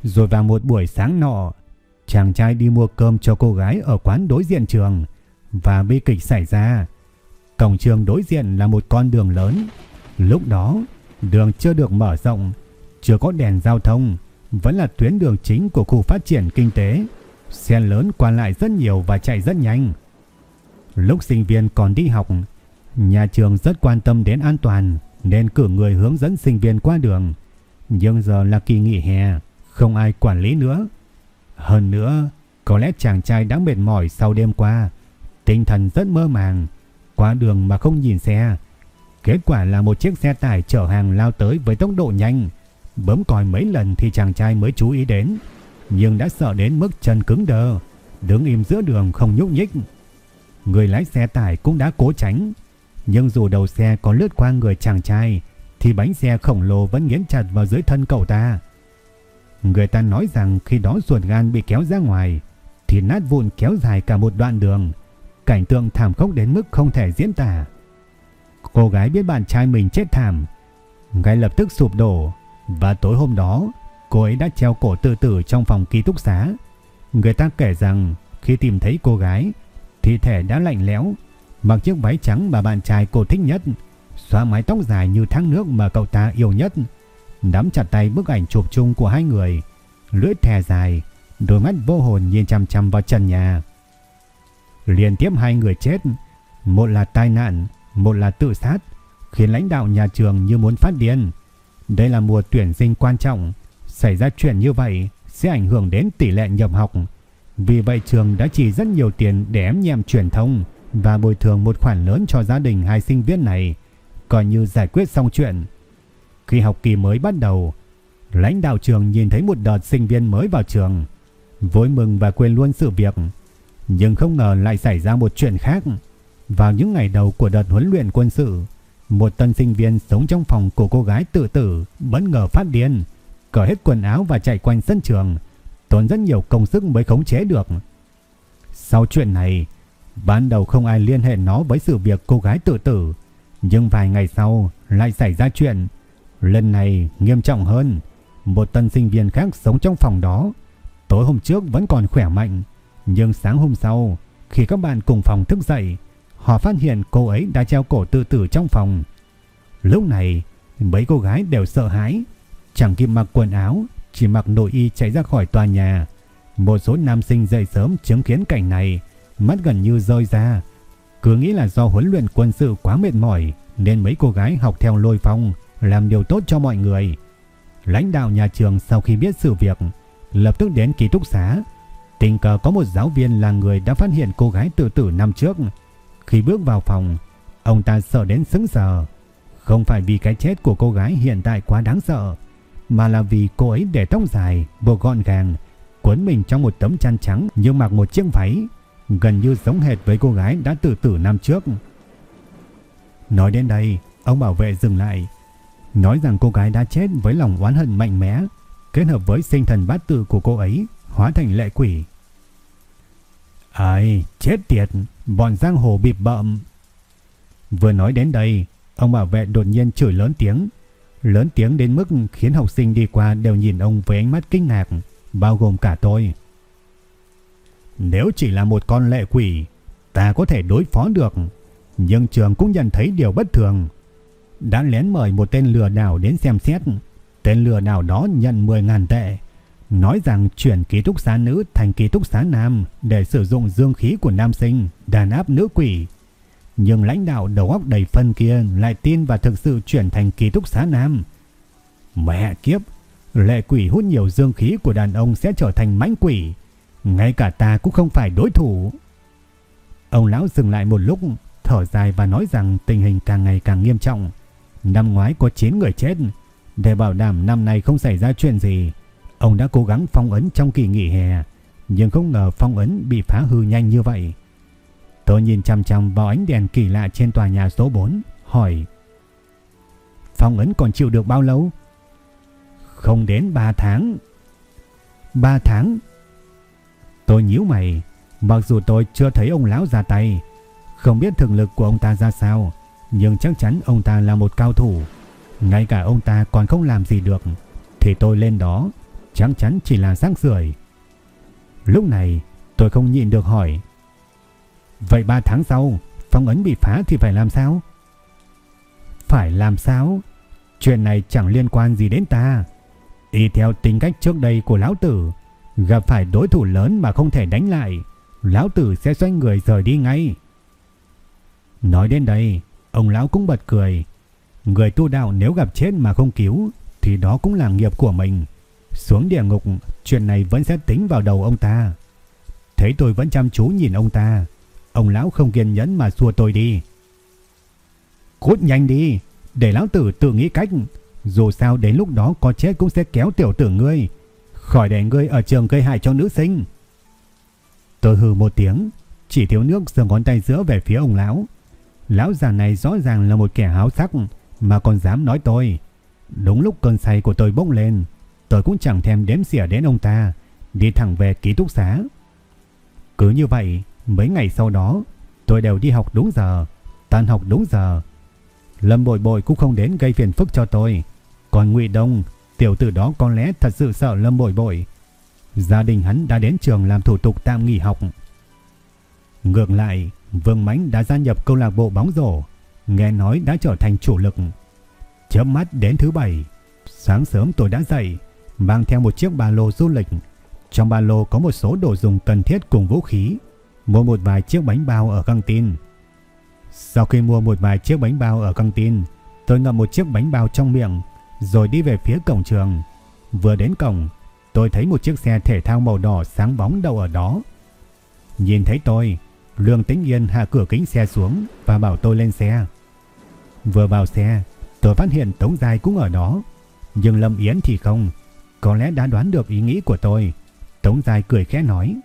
Rồi vào một buổi sáng nọ, chàng trai đi mua cơm cho cô gái ở quán đối diện trường và bi kịch xảy ra. Cổng trường đối diện là một con đường lớn. Lúc đó, đường chưa được mở rộng, chưa có đèn giao thông, vẫn là tuyến đường chính của khu phát triển kinh tế. Xe lớn qua lại rất nhiều và chạy rất nhanh. Lúc sinh viên còn đi học, nhà trường rất quan tâm đến an toàn nên cử người hướng dẫn sinh viên qua đường. Nhưng giờ là kỳ nghỉ hè, không ai quản lý nữa. Hơn nữa, có lẽ chàng trai đã mệt mỏi sau đêm qua, tinh thần rất mơ màng, qua đường mà không nhìn xe. Kết quả là một chiếc xe tải chở hàng lao tới với tốc độ nhanh, bấm còi mấy lần thì chàng trai mới chú ý đến, nhưng đã sợ đến mức chân cứng đờ, đứng im giữa đường không nhúc nhích. Người lái xe tải cũng đã cố tránh, nhưng dù đầu xe có lướt qua người chàng trai, thì bánh xe khổng lồ vẫn nghiến chặt vào dưới thân cậu ta. Người ta nói rằng khi đó ruột gan bị kéo ra ngoài, thì nát vụn kéo dài cả một đoạn đường, cảnh tượng thảm khốc đến mức không thể diễn tả. Cô gái biết bạn trai mình chết thảm, ngay lập tức sụp đổ, và tối hôm đó, cô ấy đã treo cổ tự tử trong phòng ký túc xá. Người ta kể rằng khi tìm thấy cô gái, thi thể đã lạnh lẽo, mặc chiếc váy trắng mà bạn trai cô thích nhất, xóa mái tóc dài như thác nước mà cậu ta yêu nhất, nắm chặt tay bức ảnh chụp chung của hai người, lưỡi thè dài, đôi mắt vô hồn nhìn chăm chăm vào trần nhà. Liên tiếp hai người chết, một là tai nạn, một là tự sát, khiến lãnh đạo nhà trường như muốn phát điên. Đây là mùa tuyển sinh quan trọng, xảy ra chuyện như vậy sẽ ảnh hưởng đến tỷ lệ nhập học. Vì vậy trường đã chỉ rất nhiều tiền để ém nhẹm truyền thông và bồi thường một khoản lớn cho gia đình hai sinh viên này, coi như giải quyết xong chuyện. Khi học kỳ mới bắt đầu, lãnh đạo trường nhìn thấy một đợt sinh viên mới vào trường, vui mừng và quên luôn sự việc. Nhưng không ngờ lại xảy ra một chuyện khác. Vào những ngày đầu của đợt huấn luyện quân sự, một tân sinh viên sống trong phòng của cô gái tự tử bất ngờ phát điên, cởi hết quần áo và chạy quanh sân trường, tốn rất nhiều công sức mới khống chế được. Sau chuyện này, ban đầu không ai liên hệ nó với sự việc cô gái tự tử, nhưng vài ngày sau lại xảy ra chuyện. Lần này nghiêm trọng hơn, một tân sinh viên khác sống trong phòng đó, Tối hôm trước vẫn còn khỏe mạnh, nhưng sáng hôm sau, khi các bạn cùng phòng thức dậy, họ phát hiện cô ấy đã treo cổ tự tử trong phòng. Lúc này, mấy cô gái đều sợ hãi, chẳng kịp mặc quần áo, chỉ mặc nội y chạy ra khỏi tòa nhà. Một số nam sinh dậy sớm chứng kiến cảnh này, mắt gần như rơi ra. Cứ nghĩ là do huấn luyện quân sự quá mệt mỏi, nên mấy cô gái học theo lôi phong, làm điều tốt cho mọi người. Lãnh đạo nhà trường sau khi biết sự việc, lập tức đến ký túc xá. Tình cờ có một giáo viên là người đã phát hiện cô gái tự tử năm trước. Khi bước vào phòng, ông ta sợ đến sững sờ. Không phải vì cái chết của cô gái hiện tại quá đáng sợ, mà là vì cô ấy để tóc dài, buộc gọn gàng, cuốn mình trong một tấm chăn trắng nhưng mặc một chiếc váy, gần như giống hệt với cô gái đã tự tử năm trước. Nói đến đây, ông bảo vệ dừng lại, nói rằng cô gái đã chết với lòng oán hận mạnh mẽ, kết hợp với sinh thần bát tự của cô ấy, hóa thành lệ quỷ. Ai, chết tiệt, bọn giang hồ bịp bợm. Vừa nói đến đây, ông bảo vệ đột nhiên chửi lớn tiếng, lớn tiếng đến mức khiến học sinh đi qua đều nhìn ông với ánh mắt kinh ngạc, bao gồm cả tôi. Nếu chỉ là một con lệ quỷ, ta có thể đối phó được, nhưng trường cũng nhận thấy điều bất thường. Đã lén mời một tên lừa đảo đến xem xét, tên lừa đảo đó nhận 10.000 tệ, nói rằng chuyển ký túc xá nữ thành ký túc xá nam để sử dụng dương khí của nam sinh, đàn áp nữ quỷ. Nhưng lãnh đạo đầu óc đầy phân kia lại tin và thực sự chuyển thành ký túc xá nam. Mẹ kiếp, lệ quỷ hút nhiều dương khí của đàn ông sẽ trở thành mãnh quỷ. Ngay cả ta cũng không phải đối thủ. Ông lão dừng lại một lúc, thở dài và nói rằng tình hình càng ngày càng nghiêm trọng. Năm ngoái có 9 người chết. Để bảo đảm năm nay không xảy ra chuyện gì, ông đã cố gắng phong ấn trong kỳ nghỉ hè, nhưng không ngờ phong ấn bị phá hư nhanh như vậy. Tôi nhìn chăm chăm vào ánh đèn kỳ lạ trên tòa nhà số 4, hỏi Phong ấn còn chịu được bao lâu? Không đến 3 tháng. 3 tháng? Tôi nhíu mày, mặc dù tôi chưa thấy ông lão ra tay, không biết thực lực của ông ta ra sao, nhưng chắc chắn ông ta là một cao thủ. Ngay cả ông ta còn không làm gì được, thì tôi lên đó, chắc chắn chỉ là rác rưởi. Lúc này, tôi không nhịn được hỏi. Vậy 3 tháng sau, phong ấn bị phá thì phải làm sao? Phải làm sao? Chuyện này chẳng liên quan gì đến ta. Y theo tính cách trước đây của lão tử, gặp phải đối thủ lớn mà không thể đánh lại, lão tử sẽ xoay người rời đi ngay. Nói đến đây, ông lão cũng bật cười. Người tu đạo nếu gặp chết mà không cứu, thì đó cũng là nghiệp của mình. Xuống địa ngục, chuyện này vẫn sẽ tính vào đầu ông ta. Thấy tôi vẫn chăm chú nhìn ông ta, ông lão không kiên nhẫn mà xua tôi đi. Cút nhanh đi, để lão tử tự nghĩ cách. Dù sao đến lúc đó có chết cũng sẽ kéo tiểu tử ngươi. Khỏi để ngươi ở trường gây hại cho nữ sinh. Tôi hừ một tiếng, chỉ thiếu nước giơ ngón tay giữa về phía ông lão. Lão già này rõ ràng là một kẻ háo sắc mà còn dám nói tôi. Đúng lúc cơn say của tôi bốc lên, tôi cũng chẳng thèm đếm xỉa đến ông ta, đi thẳng về ký túc xá. Cứ như vậy, mấy ngày sau đó, tôi đều đi học đúng giờ, tan học đúng giờ. Lâm Bội Bội cũng không đến gây phiền phức cho tôi. Còn Ngụy Đông, tiểu tử đó có lẽ thật sự sợ Lâm Bội Bội. Gia đình hắn đã đến trường làm thủ tục tạm nghỉ học. Ngược lại, Vương Mãnh đã gia nhập câu lạc bộ bóng rổ, nghe nói đã trở thành chủ lực. Chớp mắt đến thứ bảy, sáng sớm tôi đã dậy, mang theo một chiếc ba lô du lịch. Trong ba lô có một số đồ dùng cần thiết cùng vũ khí, mua một vài chiếc bánh bao ở căng tin. Sau khi mua một vài chiếc bánh bao ở căng tin, tôi ngậm một chiếc bánh bao trong miệng, rồi đi về phía cổng trường. Vừa đến cổng, tôi thấy một chiếc xe thể thao màu đỏ sáng bóng đậu ở đó. Nhìn thấy tôi, Lương Tĩnh Yên hạ cửa kính xe xuống và bảo tôi lên xe. Vừa vào xe, tôi phát hiện Tống Giai cũng ở đó. Nhưng Lâm Yến thì không. Có lẽ đã đoán được ý nghĩ của tôi. Tống Giai cười khẽ nói.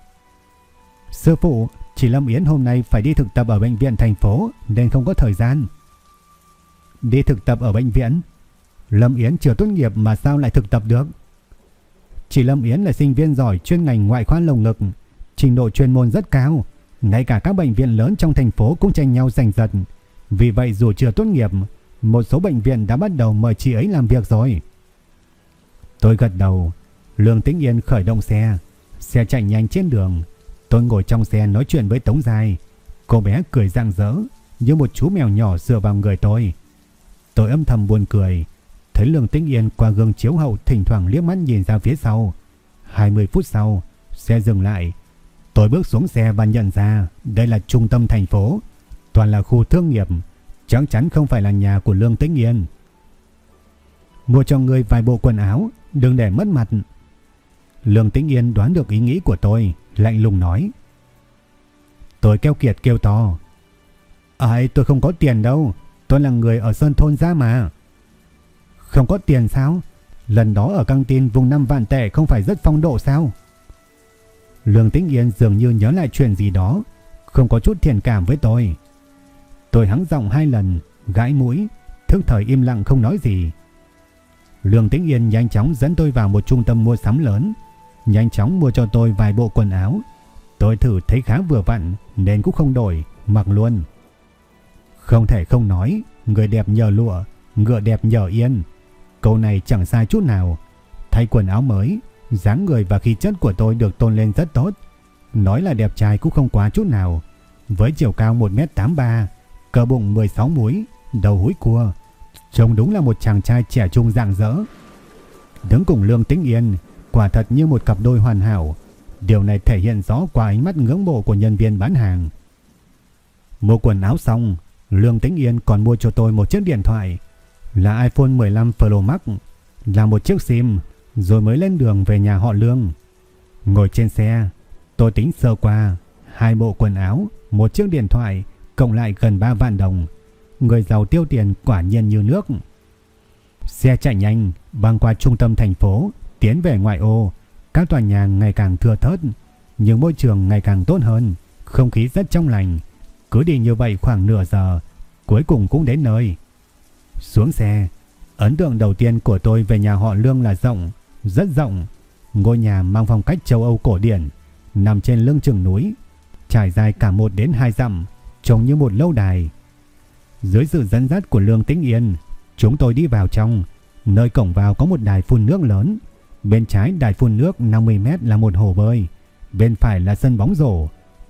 Sư phụ, chỉ Lâm Yến hôm nay phải đi thực tập ở bệnh viện thành phố nên không có thời gian. Đi thực tập ở bệnh viện? Lâm Yến chưa tốt nghiệp mà sao lại thực tập được? Chỉ Lâm Yến là sinh viên giỏi chuyên ngành ngoại khoa lồng ngực, trình độ chuyên môn rất cao, ngay cả các bệnh viện lớn trong thành phố cũng tranh nhau giành giật. Vì vậy dù chưa tốt nghiệp, một số bệnh viện đã bắt đầu mời chị ấy làm việc rồi. Tôi gật đầu, Lương Tĩnh Yên khởi động xe, Xe chạy nhanh trên đường. Tôi ngồi trong xe nói chuyện với Tống Giai. Cô bé cười rạng rỡ như một chú mèo nhỏ dựa vào người tôi. Tôi âm thầm buồn cười. Thấy Lương Tĩnh Yên qua gương chiếu hậu thỉnh thoảng liếc mắt nhìn ra phía sau. 20 phút sau, xe dừng lại. Tôi bước xuống xe và nhận ra đây là trung tâm thành phố. Toàn là khu thương nghiệp. Chắc chắn không phải là nhà của Lương Tĩnh Yên. Mua cho người vài bộ quần áo, đừng để mất mặt. Lương Tĩnh Yên đoán được ý nghĩ của tôi, lạnh lùng nói. Tôi keo kiệt kêu to. Ai tôi không có tiền đâu, tôi là người ở Sơn Thôn ra mà. Không có tiền sao? Lần đó ở căng tin vùng 5 vạn tệ không phải rất phong độ sao? Lương Tĩnh Yên dường như nhớ lại chuyện gì đó, không có chút thiện cảm với tôi. Tôi hắng giọng hai lần, gãi mũi, thức thời im lặng không nói gì. Lương Tĩnh Yên nhanh chóng dẫn tôi vào một trung tâm mua sắm lớn, nhanh chóng mua cho tôi vài bộ quần áo. Tôi thử thấy khá vừa vặn nên cũng không đổi, mặc luôn. Không thể không nói, người đẹp nhờ lụa, ngựa đẹp nhờ yên. Câu này chẳng sai chút nào. Thay quần áo mới, dáng người và khí chất của tôi được tôn lên rất tốt. Nói là đẹp trai cũng không quá chút nào. Với chiều cao 1m83, cơ bụng 16 múi, đầu húi cua. Trông đúng là một chàng trai trẻ trung rạng rỡ. Đứng cùng Lương Tĩnh Yên, quả thật như một cặp đôi hoàn hảo. Điều này thể hiện rõ qua ánh mắt ngưỡng mộ của nhân viên bán hàng. Mua quần áo xong, Lương Tĩnh Yên còn mua cho tôi một chiếc điện thoại là iPhone 15 Pro Max, là một chiếc SIM, rồi mới lên đường về nhà họ Lương. Ngồi trên xe, tôi tính sơ qua, hai bộ quần áo, một chiếc điện thoại, cộng lại gần 3 vạn đồng. Người giàu tiêu tiền quả nhiên như nước. Xe chạy nhanh, băng qua trung tâm thành phố, tiến về ngoại ô. Các tòa nhà ngày càng thưa thớt, nhưng môi trường ngày càng tốt hơn, không khí rất trong lành. Cứ đi như vậy khoảng nửa giờ, cuối cùng cũng đến nơi. Xuống xe, ấn tượng đầu tiên của tôi về nhà họ Lương là rộng, rất rộng. Ngôi nhà mang phong cách châu Âu cổ điển, nằm trên lưng chừng núi, trải dài cả một đến hai dặm, trông như một lâu đài. Dưới sự dẫn dắt của Lương Tĩnh Yên, chúng tôi đi vào trong, nơi cổng vào có một đài phun nước lớn. Bên trái đài phun nước 50 mét là một hồ bơi, bên phải là sân bóng rổ.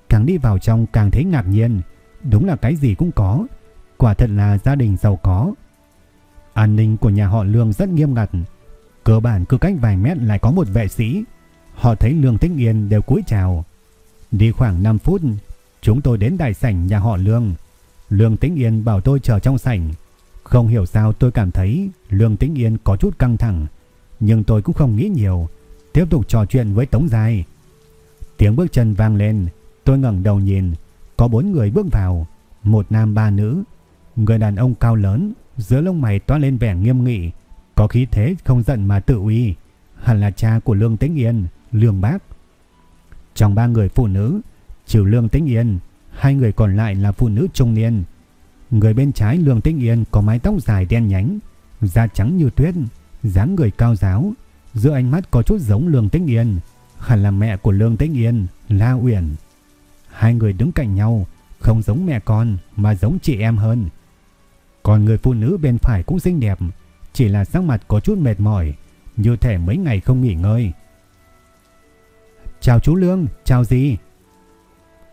Càng đi vào trong càng thấy ngạc nhiên, đúng là cái gì cũng có. Quả thật là gia đình giàu có. An ninh của nhà họ Lương rất nghiêm ngặt. Cơ bản cứ cách vài mét lại có một vệ sĩ. Họ thấy Lương Tĩnh Yên đều cúi chào. Đi khoảng 5 phút, chúng tôi đến đại sảnh nhà họ Lương. Lương Tĩnh Yên bảo tôi chờ trong sảnh. Không hiểu sao tôi cảm thấy Lương Tĩnh Yên có chút căng thẳng. Nhưng tôi cũng không nghĩ nhiều. Tiếp tục trò chuyện với Tống Giai. Tiếng bước chân vang lên. Tôi ngẩng đầu nhìn. Có bốn người bước vào. Một nam ba nữ. Người đàn ông cao lớn. Giữa lông mày toát lên vẻ nghiêm nghị. Có khí thế không giận mà tự uy. Hẳn là cha của Lương Tĩnh Yên. Lương Bác. Trong ba người phụ nữ. Trừ Lương Tĩnh Yên. Hai người còn lại là phụ nữ trung niên. Người bên trái Lương Tĩnh Yên có mái tóc dài đen nhánh, da trắng như tuyết, dáng người cao giáo, giữa ánh mắt có chút giống Lương Tĩnh Yên, hẳn là mẹ của Lương Tĩnh Yên, La Uyển. Hai người đứng cạnh nhau, không giống mẹ con mà giống chị em hơn. Còn người phụ nữ bên phải cũng xinh đẹp, chỉ là sắc mặt có chút mệt mỏi, như thể mấy ngày không nghỉ ngơi. Chào chú Lương, chào gì?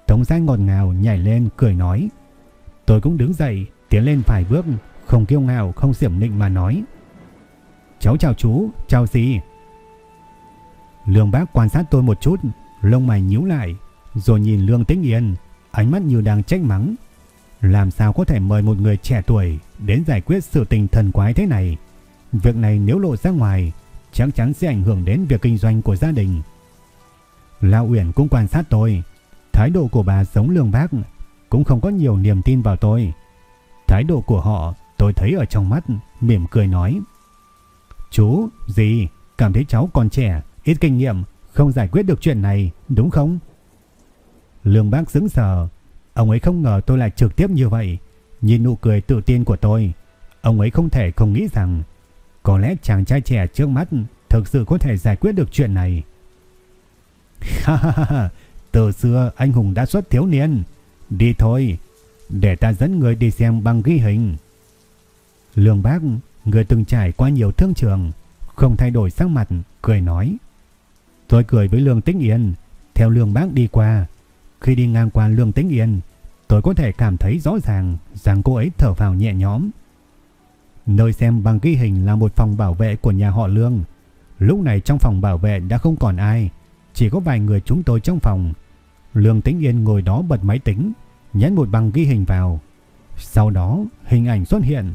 Tống Giang ngọt ngào nhảy lên cười nói. Tôi cũng đứng dậy, tiến lên vài bước, không kiêu ngạo, không xiểm nịnh mà nói. Cháu chào chú, chào gì? Lương bác quan sát tôi một chút, lông mày nhíu lại, rồi nhìn Lương Tĩnh Yên, ánh mắt như đang trách mắng. Làm sao có thể mời một người trẻ tuổi đến giải quyết sự tình thần quái thế này? Việc này nếu lộ ra ngoài, chắc chắn sẽ ảnh hưởng đến việc kinh doanh của gia đình. Lão Uyển cũng quan sát tôi, thái độ của bà giống Lương Bác cũng không có nhiều niềm tin vào tôi. Thái độ của họ tôi thấy ở trong mắt, mỉm cười nói. Chú, gì, cảm thấy cháu còn trẻ, ít kinh nghiệm, không giải quyết được chuyện này, đúng không? Lương bác sững sờ, ông ấy không ngờ tôi lại trực tiếp như vậy. Nhìn nụ cười tự tin của tôi, ông ấy không thể không nghĩ rằng có lẽ chàng trai trẻ trước mắt thực sự có thể giải quyết được chuyện này. Ha ha ha, từ xưa anh hùng đã xuất thiếu niên, Đi thôi, để ta dẫn người đi xem băng ghi hình. Lương bác, người từng trải qua nhiều thương trường, không thay đổi sắc mặt, cười nói. Tôi cười với Lương Tĩnh Yên, theo Lương Bác đi qua. Khi đi ngang qua Lương Tĩnh Yên, tôi có thể cảm thấy rõ ràng rằng cô ấy thở vào nhẹ nhõm. Nơi xem bằng ghi hình là một phòng bảo vệ của nhà họ Lương. Lúc này trong phòng bảo vệ đã không còn ai, chỉ có vài người chúng tôi trong phòng. Lương Tĩnh Yên ngồi đó bật máy tính, nhấn một bằng ghi hình vào. Sau đó, hình ảnh xuất hiện.